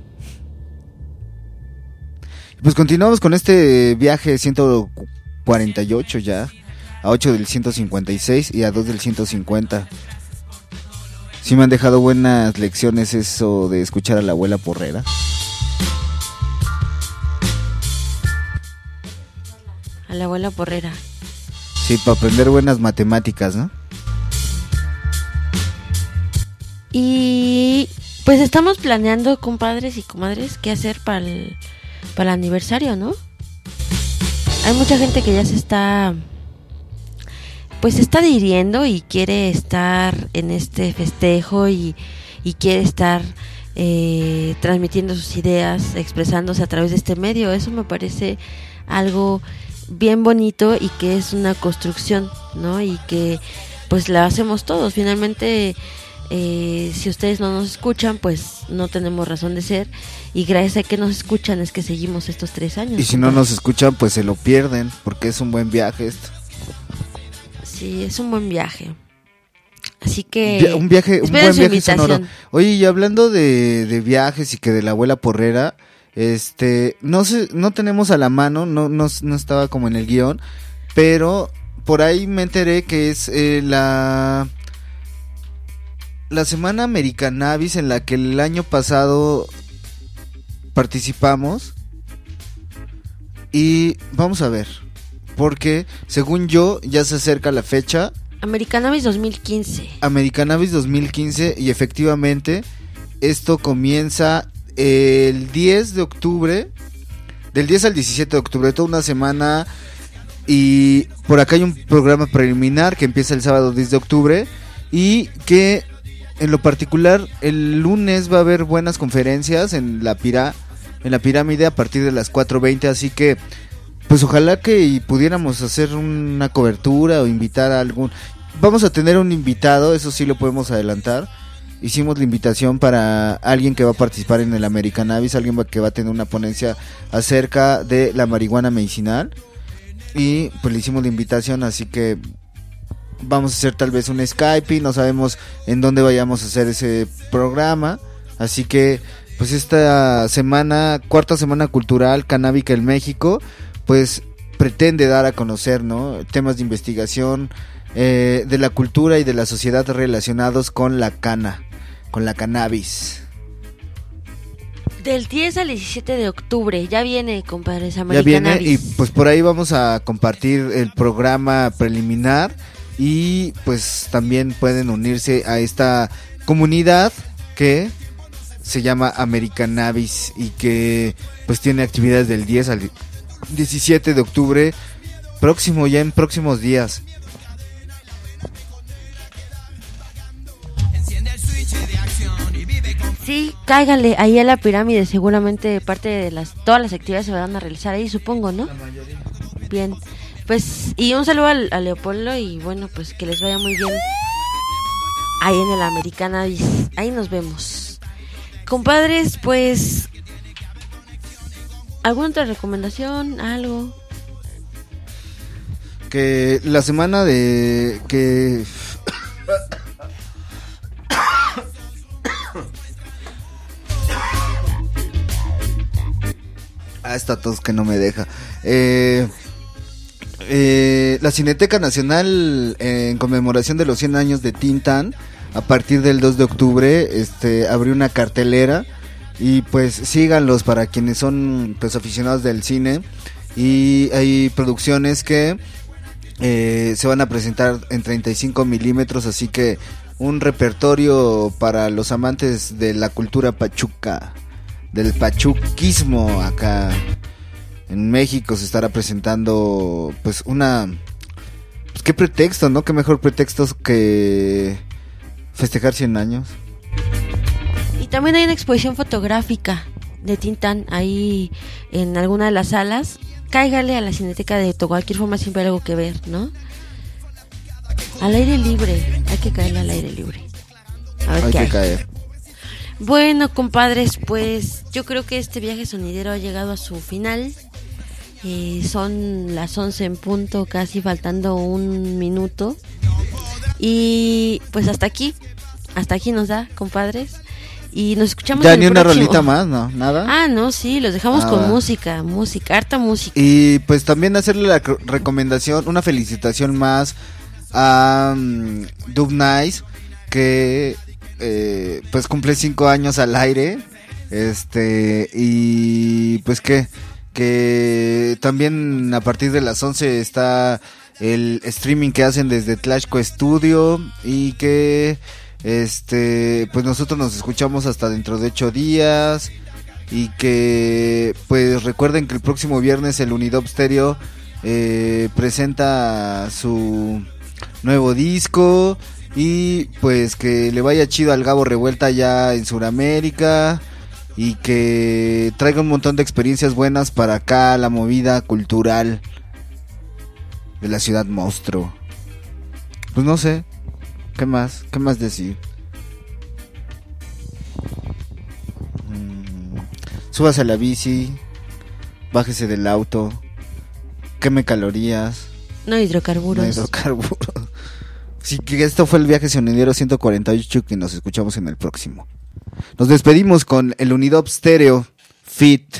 S3: Pues continuamos con este viaje 148 ya. A 8 del 156 y a 2 del 150. Sí me han dejado buenas lecciones eso de escuchar a la abuela porrera.
S6: A la abuela porrera.
S3: Sí, para aprender buenas matemáticas, ¿no?
S6: Y pues estamos planeando, compadres y comadres, qué hacer para el, para el aniversario, ¿no? Hay mucha gente que ya se está, pues está adhiriendo y quiere estar en este festejo y, y quiere estar eh, transmitiendo sus ideas, expresándose a través de este medio. Eso me parece algo bien bonito y que es una construcción, ¿no? Y que pues la hacemos todos. Finalmente, eh, si ustedes no nos escuchan, pues no tenemos razón de ser. Y gracias a que nos escuchan es que seguimos estos tres años.
S3: Y si no nos escuchan, pues se lo pierden, porque es un buen viaje esto.
S6: Sí, es un buen viaje. Así que...
S3: Un viaje, un buen viaje sonoro. Oye, y hablando de, de viajes y que de la abuela porrera, este, no sé, no tenemos a la mano, no, no, no estaba como en el guion, pero por ahí me enteré que es eh, la la semana Americanavis en la que el año pasado participamos y vamos a ver, porque según yo ya se acerca la fecha
S6: Americanavis 2015.
S3: Americanavis 2015 y efectivamente esto comienza el 10 de octubre, del 10 al 17 de octubre, toda una semana y por acá hay un programa preliminar que empieza el sábado 10 de octubre y que en lo particular el lunes va a haber buenas conferencias en la pira en la pirámide a partir de las 4:20, así que pues ojalá que pudiéramos hacer una cobertura o invitar a algún vamos a tener un invitado, eso sí lo podemos adelantar. Hicimos la invitación para alguien que va a participar en el American Avis, alguien que va a tener una ponencia acerca de la marihuana medicinal. Y pues le hicimos la invitación, así que vamos a hacer tal vez un Skype y no sabemos en dónde vayamos a hacer ese programa. Así que pues esta semana, cuarta semana cultural canábica en México, pues pretende dar a conocer, ¿no? Temas de investigación eh, de la cultura y de la sociedad relacionados con la cana, con la cannabis.
S6: Del 10 al 17 de octubre. Ya viene, compadres.
S3: Ya viene y pues por ahí vamos a compartir el programa preliminar y pues también pueden unirse a esta comunidad que se llama Americanavis y que pues tiene actividades del 10 al 17 de octubre próximo ya en próximos días.
S6: Sí, cáiganle ahí a la pirámide. Seguramente parte de las todas las actividades se van a realizar ahí, supongo, ¿no? Bien. Pues, y un saludo al- a, Leopoldo y bueno, pues que les vaya muy bien ahí en el Americana. Ahí nos vemos. Compadres, pues... ¿Alguna otra recomendación? ¿Algo?
S3: Que la semana de. que. ah, esta que no me deja. Eh. Eh, la Cineteca Nacional, en conmemoración de los 100 años de Tintan, a partir del 2 de octubre, este, abrió una cartelera y pues síganlos para quienes son pues aficionados del cine. Y hay producciones que eh, se van a presentar en 35 milímetros, así que un repertorio para los amantes de la cultura pachuca, del pachuquismo acá en México se estará presentando pues una... Pues, ¿Qué pretexto, no? ¿Qué mejor pretexto que festejar 100 años?
S6: También hay una exposición fotográfica de Tintán ahí en alguna de las salas. Cáigale a la cineteca de cualquier forma siempre hay algo que ver, ¿no? Al aire libre, hay que caerle al aire libre. A ver
S3: Hay
S6: qué
S3: que
S6: hay.
S3: caer.
S6: Bueno, compadres, pues yo creo que este viaje sonidero ha llegado a su final. Eh, son las 11 en punto, casi faltando un minuto. Y pues hasta aquí, hasta aquí nos da, compadres. Y nos escuchamos
S3: Ya
S6: en
S3: ni
S6: el
S3: una
S6: próximo.
S3: rolita más, ¿no? Nada.
S6: Ah, no, sí, los dejamos
S3: Ah,
S6: con
S3: va.
S6: música, música, harta música.
S3: Y pues también hacerle la recomendación, una felicitación más a mm, Dub Nice, que eh, pues cumple cinco años al aire. Este, y pues que, que también a partir de las 11 está el streaming que hacen desde Tlashco Studio y que este pues nosotros nos escuchamos hasta dentro de ocho días y que pues recuerden que el próximo viernes el Unidop Stereo eh, presenta su nuevo disco y pues que le vaya chido al Gabo Revuelta ya en Sudamérica y que traiga un montón de experiencias buenas para acá la movida cultural de la ciudad monstruo. Pues no sé, ¿qué más? ¿Qué más decir? Mm, Súbase a la bici, bájese del auto, queme calorías,
S6: No hidrocarburos.
S3: no hidrocarburos. Así que esto fue el viaje sonidero 148 que nos escuchamos en el próximo. Nos despedimos con el Unidop Stereo Fit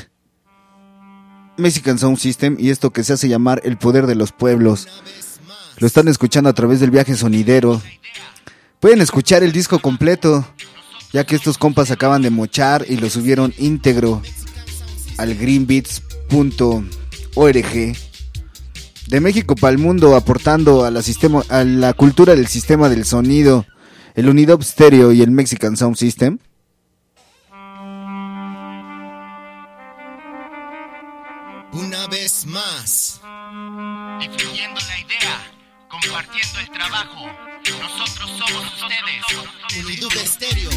S3: Mexican Sound System y esto que se hace llamar el poder de los pueblos. Lo están escuchando a través del viaje sonidero. Pueden escuchar el disco completo, ya que estos compas acaban de mochar y lo subieron íntegro al greenbeats.org. De México para el mundo, aportando a la, sistema, a la cultura del sistema del sonido, el Unidop Stereo y el Mexican Sound System.
S16: Una vez más.
S20: Compartiendo el trabajo. Nosotros somos ustedes.
S16: Unidub Stereo,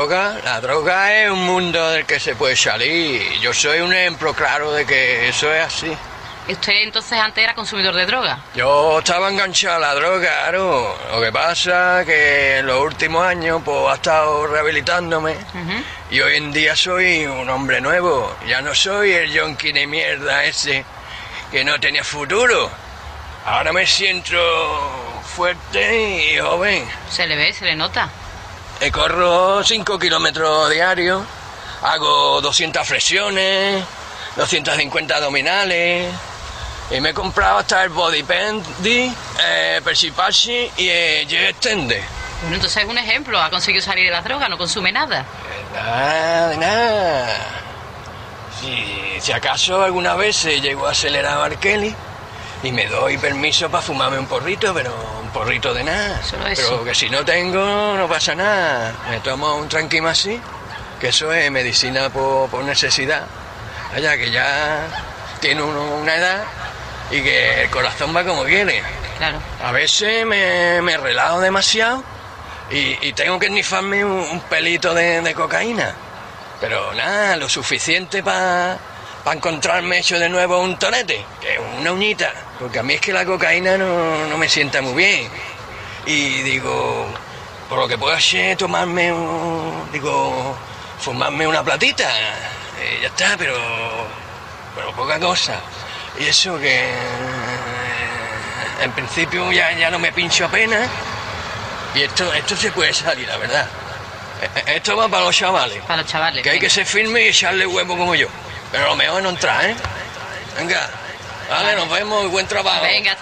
S21: droga, la droga es un mundo del que se puede salir. Yo soy un ejemplo claro de que eso es así.
S22: ¿Y usted entonces antes era consumidor de droga?
S21: Yo estaba enganchado a la droga, claro. Lo que pasa que en los últimos años pues ha estado rehabilitándome y hoy en día soy un hombre nuevo. Ya no soy el yonki de mierda ese que no tenía futuro. Ahora me siento fuerte y joven.
S22: Se le ve, se le nota.
S21: Eh, corro 5 kilómetros diarios, hago 200 flexiones, 250 abdominales, y me he comprado hasta el body pendi, eh, persipashi y jet extender.
S22: Bueno, entonces es un ejemplo. Ha conseguido salir de la droga, no consume nada.
S21: Nada, nada. Si, si acaso alguna vez se llegó a acelerar a Kelly y me doy permiso para fumarme un porrito, pero porrito de nada. Pero que si no tengo, no pasa nada. Me tomo un tranquima así, que eso es medicina por, por necesidad. Vaya, que ya tiene uno una edad y que el corazón va como quiere.
S22: Claro.
S21: A veces me, me relajo demasiado y, y tengo que nifarme un, un pelito de, de cocaína. Pero nada, lo suficiente para encontrarme hecho de nuevo un tonete, que es una uñita. Porque a mí es que la cocaína no, no me sienta muy bien. Y digo, por lo que puedo hacer, tomarme un. Digo, fumarme una platita. Y ya está, pero. Pero poca cosa. Y eso que. eh, En principio ya, ya no me pincho apenas. Y esto, esto se puede salir, la verdad. Eh, eh, Esto va para los chavales.
S22: Para los chavales.
S21: Que hay que ser firme y echarle huevo como yo. Pero lo mejor no entrar, ¿eh? Venga. Vale, nos vemos y buen trabajo.
S22: Venga.